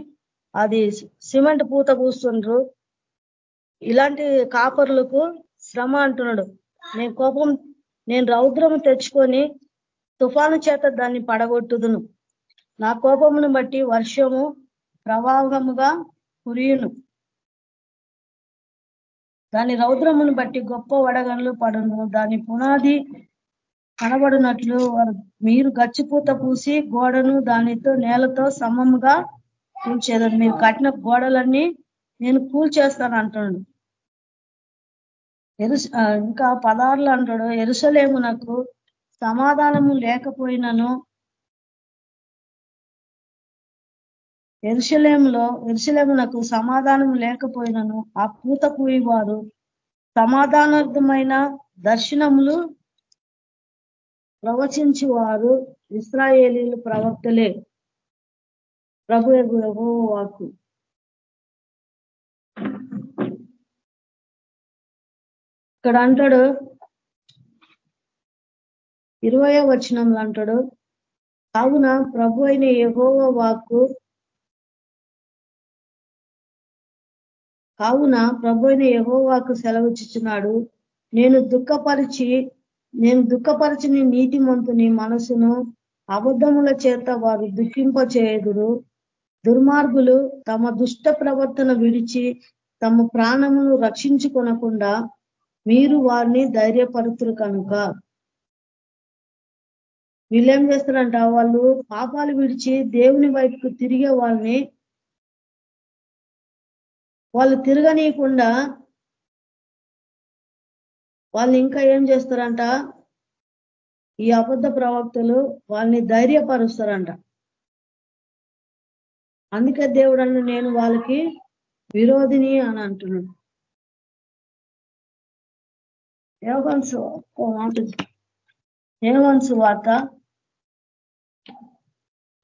అది సిమెంట్ పూత పూస్తుండ్రు. ఇలాంటి కాపర్లకు శ్రమ అంటున్నాడు. నేను కోపం నేను రౌద్రము తెచ్చుకొని తుఫాను చేత దాన్ని పడగొట్టుదును. నా కోపమును బట్టి వర్షము ప్రవాహముగా కురియును. దాని రౌద్రమును బట్టి గొప్ప వడగండ్లు పడును. దాని పునాది కనబడినట్లు మీరు గచ్చిపూత పూసి గోడను దానితో నేలతో సమముగా కూల్చేదాన్ని మీరు కట్టిన గోడలన్నీ నేను కూల్చేస్తాను అంటున్నాడు ఎరు ఇంకా పదార్లు అంటాడు. ఎరుసలేమునకు సమాధానము లేకపోయినను ఎరుసలేములో ఎరుసలేమునకు సమాధానం లేకపోయినను ఆ పూత పూయి వారు సమాధానార్థమైన దర్శనములు ప్రవచించి వారు ఇస్రాయేలీలు ప్రవక్తలే. ప్రభు వాకు ఇక్కడ అంటాడు ఇరవయో వచనంలో అంటాడు కావున ప్రభు అయిన యహోవ వాక్కు కావున ప్రభు అయిన యహోవాకు సెలవుచ్చిస్తున్నాడు నేను దుఃఖపరిచి నేను దుఃఖపరిచిన నీతిమంతుని మనసును అబద్ధముల చేత వారు దుఃఖింపచేయుదురు. దుర్మార్గులు తమ దుష్ట ప్రవర్తన విడిచి తమ ప్రాణమును రక్షించుకొనకుండా మీరు వారిని ధైర్యపరుతురు కనుక. వీళ్ళేం చేస్తారంట వాళ్ళు. పాపాలు విడిచి దేవుని వైపుకు తిరిగే వాళ్ళని వాళ్ళు తిరగనీయకుండా వాళ్ళు ఇంకా ఏం చేస్తారంట? ఈ అబద్ధ ప్రవక్తలు వాళ్ళని ధైర్యపరుస్తారంట. అందుకే దేవుడు నేను వాళ్ళకి విరోధిని అని అంటున్నాను యోగన్సు యోగన్సు వార్త.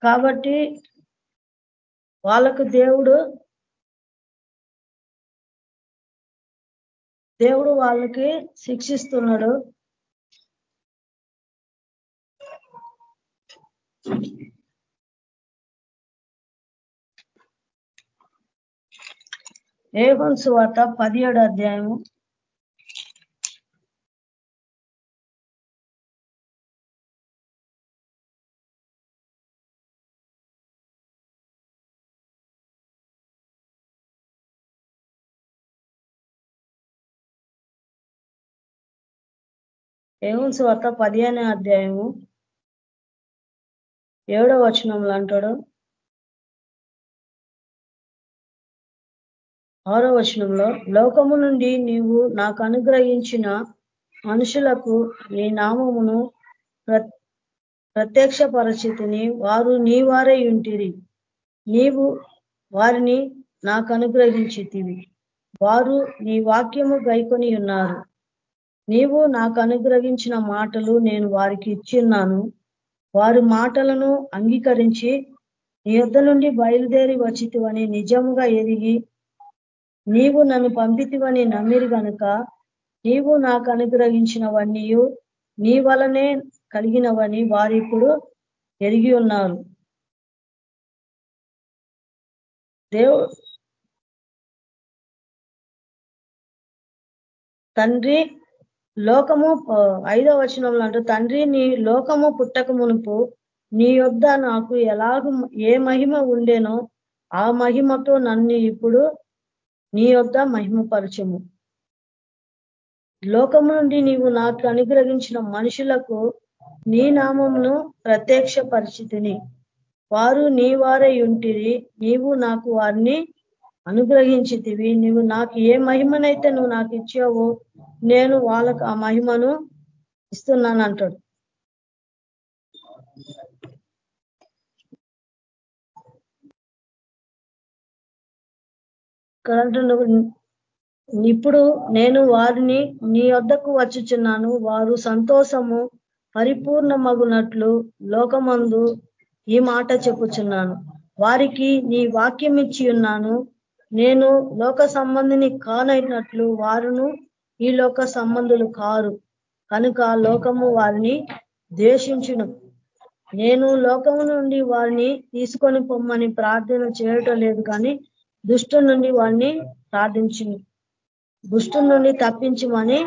కాబట్టి వాళ్ళకు దేవుడు దేవుడు వాళ్ళకి శిక్షిస్తున్నాడు. ఏహోన్స్ సువార్త పదిహేడు అధ్యాయము. ఏహోన్స్ వార్త పదిహేను అధ్యాయము. ఏడో వచనంలో అంటాడు. ఆరో వచనంలో లోకము నుండి నీవు నాకు అనుగ్రహించిన మనుషులకు నీ నామమును ప్రత్యక్ష పరిస్థితిని వారు నీ వారే ఉంటిరి. నీవు వారిని నాకు అనుగ్రహించితివి వారు నీ వాక్యము గైకొని ఉన్నారు. నీవు నాకు అనుగ్రహించిన మాటలు నేను వారికి ఇచ్చిన్నాను. వారి మాటలను అంగీకరించి నీ యొద్ధ నుండి బయలుదేరి వచ్చితివని నిజముగా ఎదిగి నీవు నన్ను పంపితివని నమ్మిరి గనుక నీవు నాకు అనుగ్రహించినవన్నీ నీ వలనే కలిగినవని వారు ఇప్పుడు ఎరిగి ఉన్నారు దేవు తండ్రి లోకము ఐదో వచనంలో అంటూ తండ్రి నీ లోకము పుట్టక మునుపు నీ యొద్ద నాకు ఎలాగ ఏ మహిమ ఉండేనో ఆ మహిమతో నన్ను ఇప్పుడు నీ యొద్ద మహిమపరచము. లోకము నుండి నీవు నాకు అనుగ్రహించిన మనుషులకు నీ నామమును ప్రత్యక్ష పరిచితిని వారు నీ వారై ఉంటిరి నీవు నాకు వారిని అనుగ్రహించితివి. నువ్వు నాకు ఏ మహిమనైతే నువ్వు నాకు ఇచ్చావో నేను వాళ్ళకు ఆ మహిమను ఇస్తున్నాను అంటాడు ఇప్పుడు నేను వారిని నీ వద్దకు వచ్చుచున్నాను. వారు సంతోషము పరిపూర్ణమగునట్లు లోకమందు ఈ మాట చెప్పుచున్నాను. వారికి నీ వాక్యం ఇచ్చి ఉన్నాను నేను లోక సంబంధిని కానైనట్లు వారును ఈ లోక సంబంధులు కారు. కనుక లోకము వారిని ద్వేషించును. నేను లోకము నుండి వారిని తీసుకొని పొమ్మని ప్రార్థన చేయటం లేదు కానీ దుష్టు నుండి వారిని ప్రార్థించింది దుష్టు నుండి తప్పించమని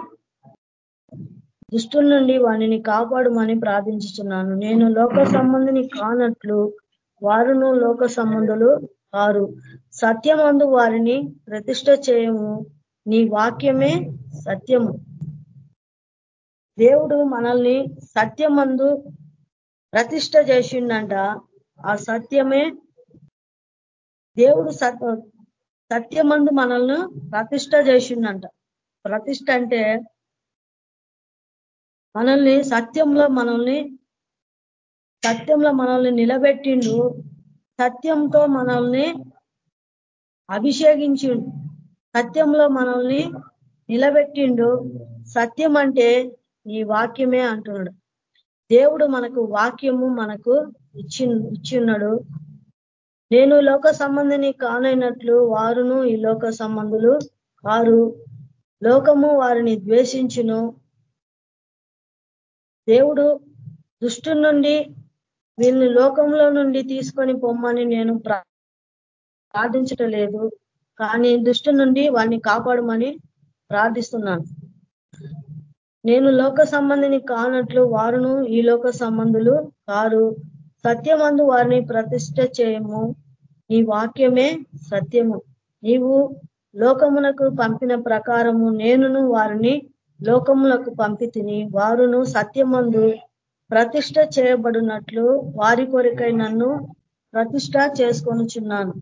దుష్టుల నుండి వారిని కాపాడమని ప్రార్థించుతున్నాను నేను లోక సంబంధిని కానట్లు వారును లోక సంబంధులు కారు. సత్యమందు వారిని ప్రతిష్ట చేయము. నీ వాక్యమే సత్యము. దేవుడు మనల్ని సత్యమందు ప్రతిష్ట చేసిండంట. ఆ సత్యమే దేవుడు సత్యమందు మనల్ని ప్రతిష్ట చేసిండంట. ప్రతిష్ట అంటే మనల్ని సత్యంలో మనల్ని సత్యంలో మనల్ని నిలబెట్టిండు. సత్యంతో మనల్ని అభిషేకించిండు సత్యంలో మనల్ని నిలబెట్టిండు. సత్యం అంటే ఈ వాక్యమే అంటున్నాడు. దేవుడు మనకు వాక్యము మనకు ఇచ్చి ఇచ్చిన్నాడు. నేను లోక సంబంధిని కానైనట్లు వారును ఈ లోక సంబంధులు వారు లోకము వారిని ద్వేషించును. దేవుడు దుష్టు నుండి వీళ్ళని లోకంలో నుండి తీసుకొని పొమ్మని నేను ప్రార్థించటం లేదు. కానీ దుష్టు నుండి వాడిని కాపాడమని ప్రార్థిస్తున్నాను. నేను లోక సంబంధిని కానట్లు వారును ఈ లోక సంబంధులు కారు. సత్యమందు వారిని ప్రతిష్ట చేయము. నీ వాక్యమే సత్యము. నీవు లోకమునకు పంపిన ప్రకారము నేనును వారిని లోకములకు పంపి వారును సత్యమందు ప్రతిష్ట చేయబడినట్లు వారి కొరికై నన్ను ప్రతిష్ట చేసుకొనుచున్నాను.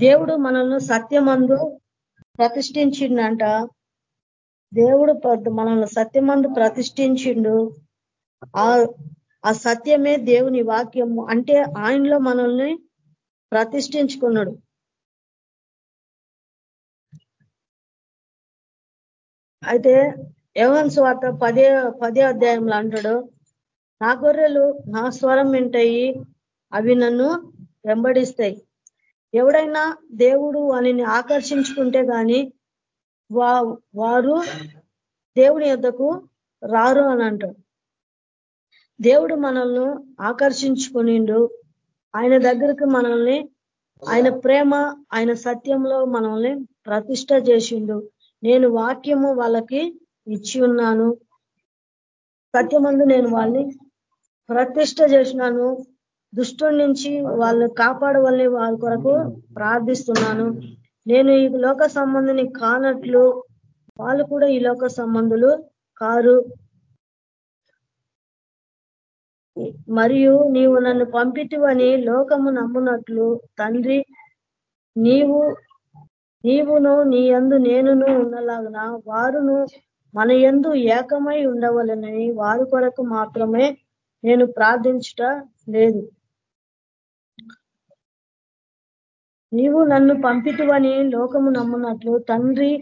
దేవుడు మనల్ని సత్యమందు ప్రతిష్ఠించిండంట. దేవుడు మనల్ని సత్యమందు ప్రతిష్ఠించిండు. ఆ సత్యమే దేవుని వాక్యము. అంటే ఆయనలో మనల్ని ప్రతిష్ఠించుకున్నాడు. అయితే యవన్ వార్త పదే పదే అధ్యాయంలో అంటాడు నా గొర్రెలు నా స్వరం వింటాయి అవి నన్ను వెంబడిస్తాయి. ఎవడైనా దేవుడు వానిని ఆకర్షించుకుంటే కానీ వారు దేవుని యొద్దకు రారు అని అంటాడు దేవుడు మనల్ని ఆకర్షించుకునిండు. ఆయన దగ్గరికి మనల్ని ఆయన ప్రేమ ఆయన సత్యంలో మనల్ని ప్రతిష్ట చేసిండు. నేను వాక్యము వాళ్ళకి ఇచ్చి ఉన్నాను. సత్యమందు నేను వాళ్ళని ప్రతిష్ట చేసినాను. దుష్టుడి నుంచి వాళ్ళు కాపాడవల్లే వాళ్ళ కొరకు ప్రార్థిస్తున్నాను. నేను ఈ లోక సంబంధిని కానట్లు వాళ్ళు కూడా ఈ లోక సంబంధులు కారు. మరియు నీవు నన్ను పంపితివని లోకము నమ్మునట్లు తండ్రి నీవు నీవును నీ ఎందు నేనును ఉన్నలాగున వారును మన ఎందు ఏకమై ఉండవలనని వారి కొరకు మాత్రమే నేను ప్రార్థించుట లేదు. నీవు నన్ను పంపితువని లోకము నమ్మునట్లు తండ్రి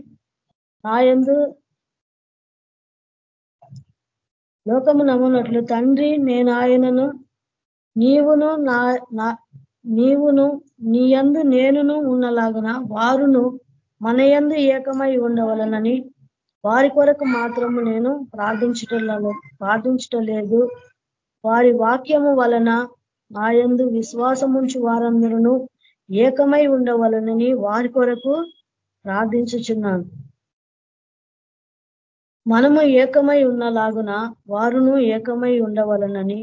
ఆయందు లోకము నమ్మునట్లు తండ్రి నేను ఆయనను నీవును నా నీవును నీ యందు నేనును ఉన్నలాగున వారును మన యందు ఏకమై ఉండవలనని వారి కొరకు మాత్రము నేను ప్రార్థించటం ప్రార్థించటం లేదు వారి వాక్యము వలన నా యందు వారందరూ ఏకమై ఉండవలనని వారి కొరకు ప్రార్థించుచున్నాను. మనము ఏకమై ఉన్నలాగున వారును ఏకమై ఉండవలనని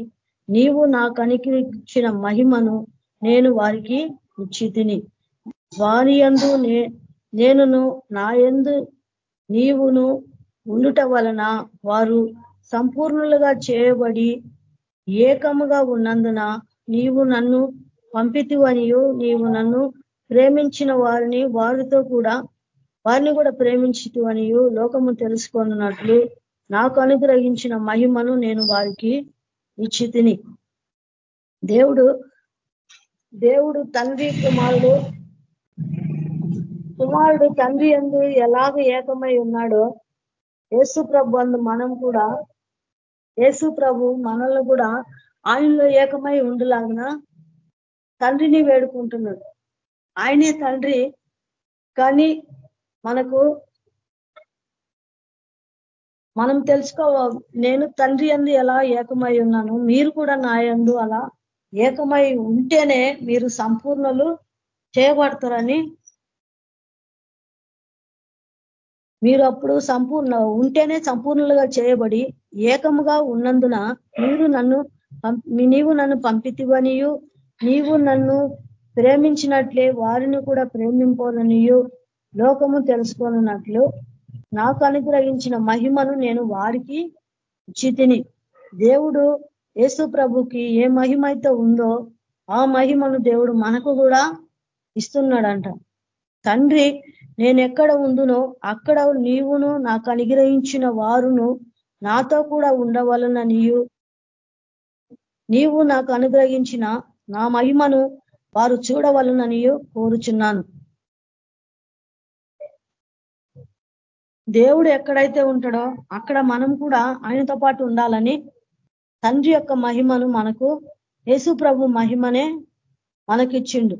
నీవు నా కనికిచ్చిన మహిమను నేను వారికి ఉచితిని వారి ఎందు నేనును నా ఎందు నీవును ఉండుట వలన వారు సంపూర్ణులుగా చేయబడి ఏకముగా ఉన్నందున నీవు నన్ను పంపితివనియు నీవు నన్ను ప్రేమించిన వారిని వారితో కూడా వారిని కూడా ప్రేమించితివనియు లోకము తెలుసుకున్నట్లు నాకు అనుగ్రహించిన మహిమను నేను వారికి ఇచ్చి తిని దేవుడు దేవుడు తండ్రి కుమారుడు కుమారుడు తండ్రి ఎందు ఎలాగ ఏకమై ఉన్నాడో యేసు ప్రభు అందు మనం కూడా యేసు ప్రభు మనల్ని కూడా ఆయనలో ఏకమై ఉండులాగిన తండ్రిని వేడుకుంటున్నాడు. ఆయనే తండ్రి కానీ మనకు మనం తెలుసుకో నేను తండ్రి అందు ఎలా ఏకమై ఉన్నాను? మీరు కూడా నాందు అలా ఏకమై ఉంటేనే మీరు సంపూర్ణలు చేయబడతారని మీరు అప్పుడు సంపూర్ణ ఉంటేనే సంపూర్ణలుగా చేయబడి ఏకముగా ఉన్నందున మీరు నన్ను నీవు నన్ను పంపితివనియు నీవు నన్ను ప్రేమించినట్లే వారిని కూడా ప్రేమింపోననియు. లోకము తెలుసుకోనున్నట్లు నాకు అనుగ్రహించిన మహిమను నేను వారికి చితిని దేవుడు యేసు ప్రభుకి ఏ మహిమ అయితే ఉందో ఆ మహిమను దేవుడు మనకు కూడా ఇస్తున్నాడంట. తండ్రి నేను ఎక్కడ ఉందునో అక్కడ నీవును నాకు అనుగ్రహించిన వారును నాతో కూడా ఉండవలన నీవు నీవు నాకు అనుగ్రహించిన నా మహిమను వారు చూడవలనని కోరుచున్నాను. దేవుడు ఎక్కడైతే ఉంటాడో అక్కడ మనం కూడా ఆయనతో పాటు ఉండాలని తండ్రి యొక్క మహిమను మనకు యేసు ప్రభు మహిమనే మనకిచ్చిండు.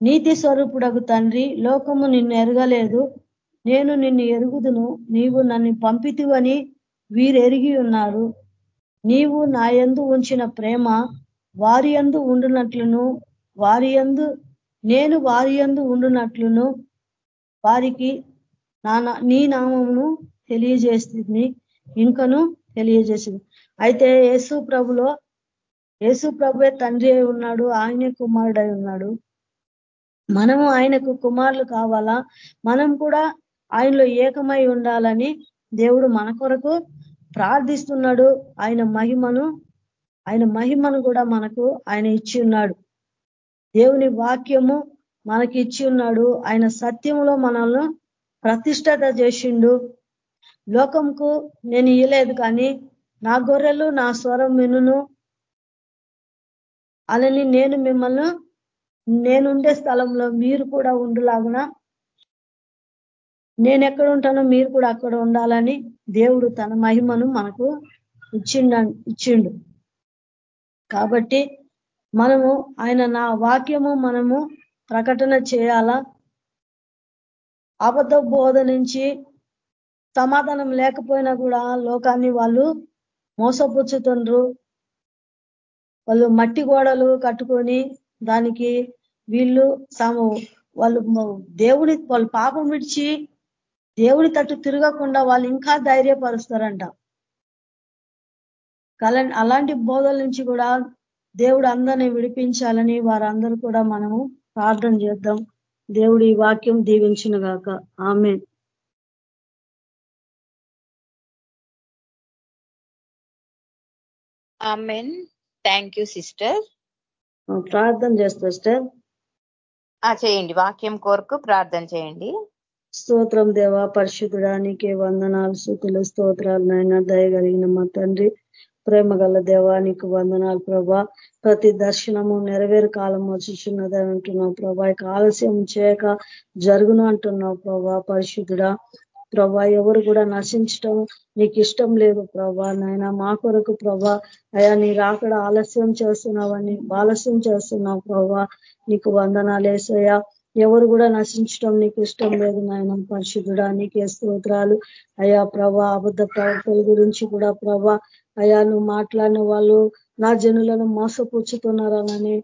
నీతి స్వరూపుడకు తండ్రి లోకము నిన్ను ఎరగలేదు. నేను నిన్ను ఎరుగుదును. నీవు నన్ను పంపితివని వీరు ఎరిగి ఉన్నారు. నీవు నా యందు ఉంచిన ప్రేమ వారి యందు ఉండునట్లును వారి యందు నేను వారి యందు ఉండునట్లును వారికి నా నీ నామమును తెలియజేస్తుంది ఇంకను తెలియజేసింది. అయితే యేసు ప్రభులో యేసు ప్రభువే తండ్రి అయి ఉన్నాడు ఆయనే కుమారుడై ఉన్నాడు. మనము ఆయనకు కుమారులు కావాలా? మనం కూడా ఆయనలో ఏకమై ఉండాలని దేవుడు మన కొరకు ప్రార్థిస్తున్నాడు. ఆయన మహిమను ఆయన మహిమను కూడా మనకు ఆయన ఇచ్చి ఉన్నాడు. దేవుని వాక్యము మనకి ఇచ్చి ఉన్నాడు. ఆయన సత్యంలో మనల్ని ప్రతిష్టత చేసిండు. లోకంకు నేను ఇయ్యలేదు కానీ నా గొర్రెలు నా స్వరం వినును. అలాని నేను మిమ్మల్ని నేనుండే స్థలంలో మీరు కూడా ఉండులాగున. నేను ఎక్కడ ఉంటానో మీరు కూడా అక్కడ ఉండాలని దేవుడు తన మహిమను మనకు ఇచ్చిండ ఇచ్చిండు. కాబట్టి మనము ఆయన నా వాక్యము మనము ప్రకటన చేయాలా? అబద్ధ బోధ నుంచి సమాధానం లేకపోయినా కూడా లోకాన్ని వాళ్ళు మోసపుచ్చుతుండ్రు. వాళ్ళు మట్టి గోడలు కట్టుకొని దానికి వీళ్ళు తాము వాళ్ళు దేవుని వాళ్ళు పాపం విడిచి దేవుని తట్టు తిరగకుండా వాళ్ళు ఇంకా ధైర్యపరుస్తారంట. అలాంటి బోధల నుంచి కూడా దేవుడు అందరినీ విడిపించాలని వారందరూ కూడా మనము ప్రార్థన చేద్దాం. దేవుడు ఈ వాక్యం దీవించిన గాక. ఆమె ఆమెన్. Thank you sister. ప్రార్థన చేస్తా సిస్టర్. చేయండి. వాక్యం కోరుకు ప్రార్థన చేయండి. స్తోత్రం దేవా పరిశుద్ధుడానికి వందనాలు శృతులు స్తోత్రాలు నాయన దయగలిగిన మా తండ్రి. ప్రేమ గల దేవానికి వందనాలు ప్రభా. ప్రతి దర్శనము నెరవేరు కాలం వచ్చుచున్నదని అంటున్నావు ప్రభా. ఇక ఆలస్యం చేయక జరుగును అంటున్నావు ప్రభా పరిశుద్ధుడా. ప్రభా ఎవరు కూడా నశించటం నీకు ఇష్టం లేదు ప్రభా నాయన. మా కొరకు ప్రభా అయా నీ రాకడ ఆలస్యం చేస్తున్నావని ఆలస్యం చేస్తున్నావు ప్రభా. నీకు వందనాలేసయ్యా ఎవరు కూడా నశించడం నీకు ఇష్టం లేదు నాయన పరిశుద్ధుడా నీకే స్తోత్రాలు. అయా ప్రభా అబద్ధ ప్రవర్తల గురించి కూడా ప్రభా అయా నువ్వు మాట్లాడిన వాళ్ళు నా జనులను మోసపుచ్చుతున్నారనని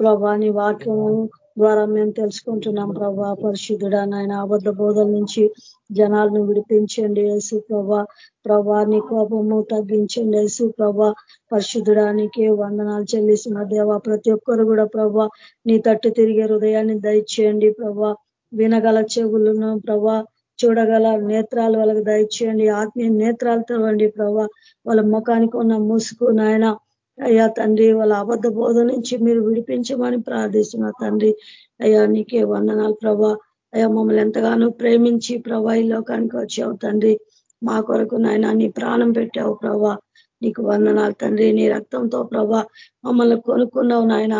ప్రభా నీ వాక్యము ద్వారా మేము తెలుసుకుంటున్నాం ప్రభా. పరిశుద్ధుడా నాయన అబద్ధ బోధల నుంచి జనాలను విడిపించండి యేసు ప్రభా. ప్రభా నీ కోపము తగ్గించండి యేసు ప్రభా. పరిశుద్ధుడానికి వందనాలు చెల్లిస్తున్న దేవా. ప్రతి ఒక్కరు కూడా ప్రభా నీ తట్టు తిరిగే హృదయాన్ని దయచేయండి ప్రభా. వినగల చెవులను ప్రభా చూడగల నేత్రాలు వాళ్ళకి దయచేయండి. ఆత్మీయ నేత్రాలు తెరవండి ప్రభా వాళ్ళ ముఖానికి ఉన్న ముసుగు నాయన అయ్యా తండ్రి వాళ్ళ అబద్ధ బోధ నుంచి మీరు విడిపించమని ప్రార్థిస్తున్నా తండ్రి. అయ్యా నీకే వందనాలు ప్రభా. అయ్యా మమ్మల్ని ఎంతగానో ప్రేమించి ప్రభా ఈ లోకానికి వచ్చావు తండ్రి. మా కొరకు నాయన నీ ప్రాణం పెట్టావు ప్రభా. నీకు వందనాలు తండ్రి. నీ రక్తంతో ప్రభా మమ్మల్ని కొనుక్కున్నావు నాయన.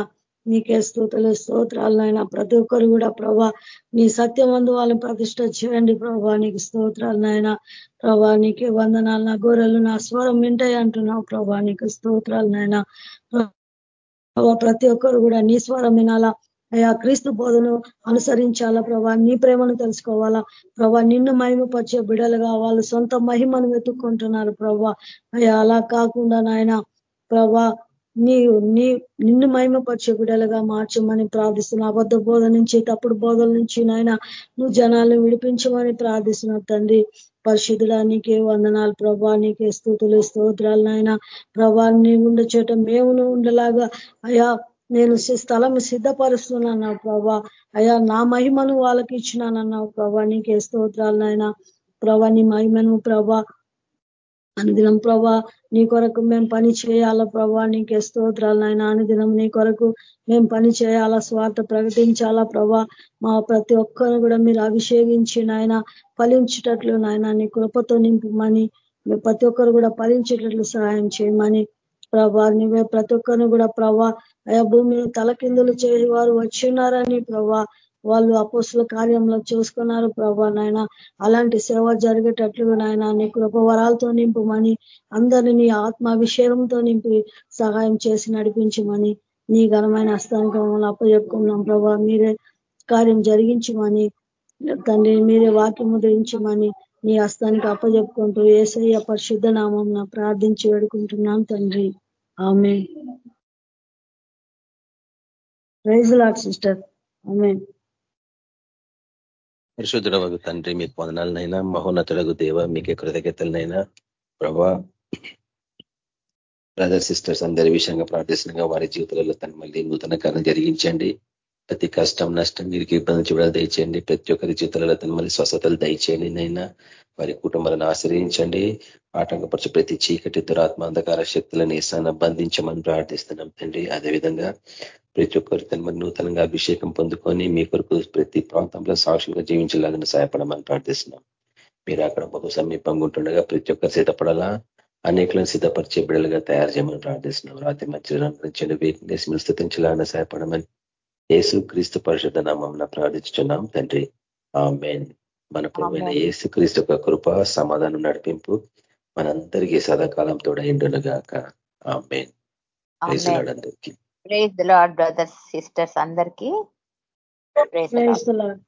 నీకే స్తోతలు స్తోత్రాలు నాయన ప్రతి ఒక్కరు కూడా ప్రభా నీ సత్యం వందు వాళ్ళని ప్రతిష్ట చేయండి ప్రభా. నీకు స్తోత్రాలు నాయన ప్రభా నీకే వందనాలు నా గోరలు నా స్వరం వింటాయి అంటున్నావు ప్రభా. నీకు స్తోత్రాలు నాయన ప్రభా ప్రతి ఒక్కరు కూడా నీ స్వరం వినాలా. అయా క్రీస్తు బోధను అనుసరించాలా ప్రభా. నీ ప్రేమను తెలుసుకోవాలా. ప్రభా నిన్ను మహిమపరిచే బిడలుగా వాళ్ళు సొంత మహిమను వెతుక్కుంటున్నారు ప్రభా. అయ్యా అలా కాకుండా నాయన ప్రభా నీ నీ నిన్ను మహిమపరిచే బిడలుగా మార్చమని ప్రార్థిస్తున్నా అబద్ధ బోధ నుంచి తప్పుడు బోధల నుంచి నాయన నువ్వు జనాలను విడిపించమని ప్రార్థిస్తున్నా తండ్రి. పరిశుద్ధుడా నీకే వందనాలు ప్రభా నీకే స్థూతులు స్తోత్రాలు నాయన. ప్రభా నీ ఉండే చోట మేము ఉండలాగా అయా నేను స్థలం సిద్ధపరుస్తున్నాను ప్రభా. అయా నా మహిమను వాళ్ళకి ఇచ్చినానన్నావు ప్రభా నీకే స్తోత్రాలు నాయన. ప్రభా నీ మహిమను ప్రభా అనుదినం ప్రభా నీ కొరకు మేము పని చేయాలా ప్రభా? నీకే స్తోత్రాలు నాయన. అనుదినం నీ కొరకు మేము పని చేయాలా స్వార్థ ప్రకటించాలా ప్రభా? మా ప్రతి ఒక్కరు కూడా మీరు అభిషేకించి నాయన ఫలించేటట్లు నాయన నీ కృపతో నింపమని ప్రతి ఒక్కరు కూడా ఫలించేటట్లు సహాయం చేయమని ప్రభా నువ్వే ప్రతి ఒక్కరిని కూడా ప్రభా అయా భూమిని తలకిందులు చేసి వారు వచ్చినారని ప్రభా వాళ్ళు అపోసుల కార్యంలో చూసుకున్నారు ప్రభా నాయన. అలాంటి సేవ జరిగేటట్లు నాయన నీ కృపవరాలతో నింపమని అందరినీ నీ ఆత్మాభిషేకంతో నింపి సహాయం చేసి నడిపించమని నీ ఘనమైన హస్తానికి మమ్మల్ని అప్పచెప్పుకున్నాం ప్రభా. మీరే కార్యం జరిగించమని తండ్రి మీరే వాక్యం ముద్రించమని నీ హస్తానికి అప్పజెప్పుకుంటూ ఏసయ్య పరిశుద్ధ నామం ప్రార్థించి వేడుకుంటున్నాం తండ్రి. ఆమె ప్రైజ్ లాడ్ సిస్టర్. ఆమె పరిశుద్ధుడవగు తండ్రి మీకు పొందనాలనైనా మహోన్నతుడగు దేవ మీకే కృతజ్ఞతలనైనా ప్రభా బ్రదర్ సిస్టర్స్ అందరి విషయంగా ప్రార్థిస్తుండగా వారి జీవితాలలో తన మళ్ళీ నూతన జరిగించండి. ప్రతి కష్టం నష్టం వీరికి ఇబ్బంది చూడాలి దయచేయండి. ప్రతి ఒక్కరి జీవితాలలో తన మళ్ళీ స్వస్థతలు దయచేయండి నైనా వారి కుటుంబాలను ఆశ్రయించండి. ఆటంకపరచు ప్రతి చీకటి దురాత్మ అంధకార శక్తులను ఏసాన బంధించమని ప్రార్థిస్తున్నాం తండ్రి. అదేవిధంగా ప్రతి ఒక్కరు తన నూతనంగా అభిషేకం పొందుకొని మీ కొరకు ప్రతి ప్రాంతంలో సాక్షులుగా జీవించలాగా సహాయపడమని ప్రార్థిస్తున్నాం. మీరు అక్కడ బహు సమీపంగా ఉంటుండగా ప్రతి ఒక్కరు సిద్ధపడాలా అనేకలను సిద్ధపరిచే బిడ్డలుగా తయారు చేయమని ప్రార్థిస్తున్నాం. రాత్రి మధ్య వీక్నెస్ మీరు స్థుతించాలని సహాయపడమని యేసు క్రీస్తు పరిషత్ నామం ప్రార్థించున్నాం తండ్రి ఆ మెయిన్ మన ప్రభుత్వ యేసు క్రీస్తు యొక్క కృప సమాధానం నడిపింపు మనందరికీ సదాకాలం తోడైండునుగాక ఆ మెయిన్ అందరికీ. Praise the lord brothers sisters అందరికీ. Praise the lord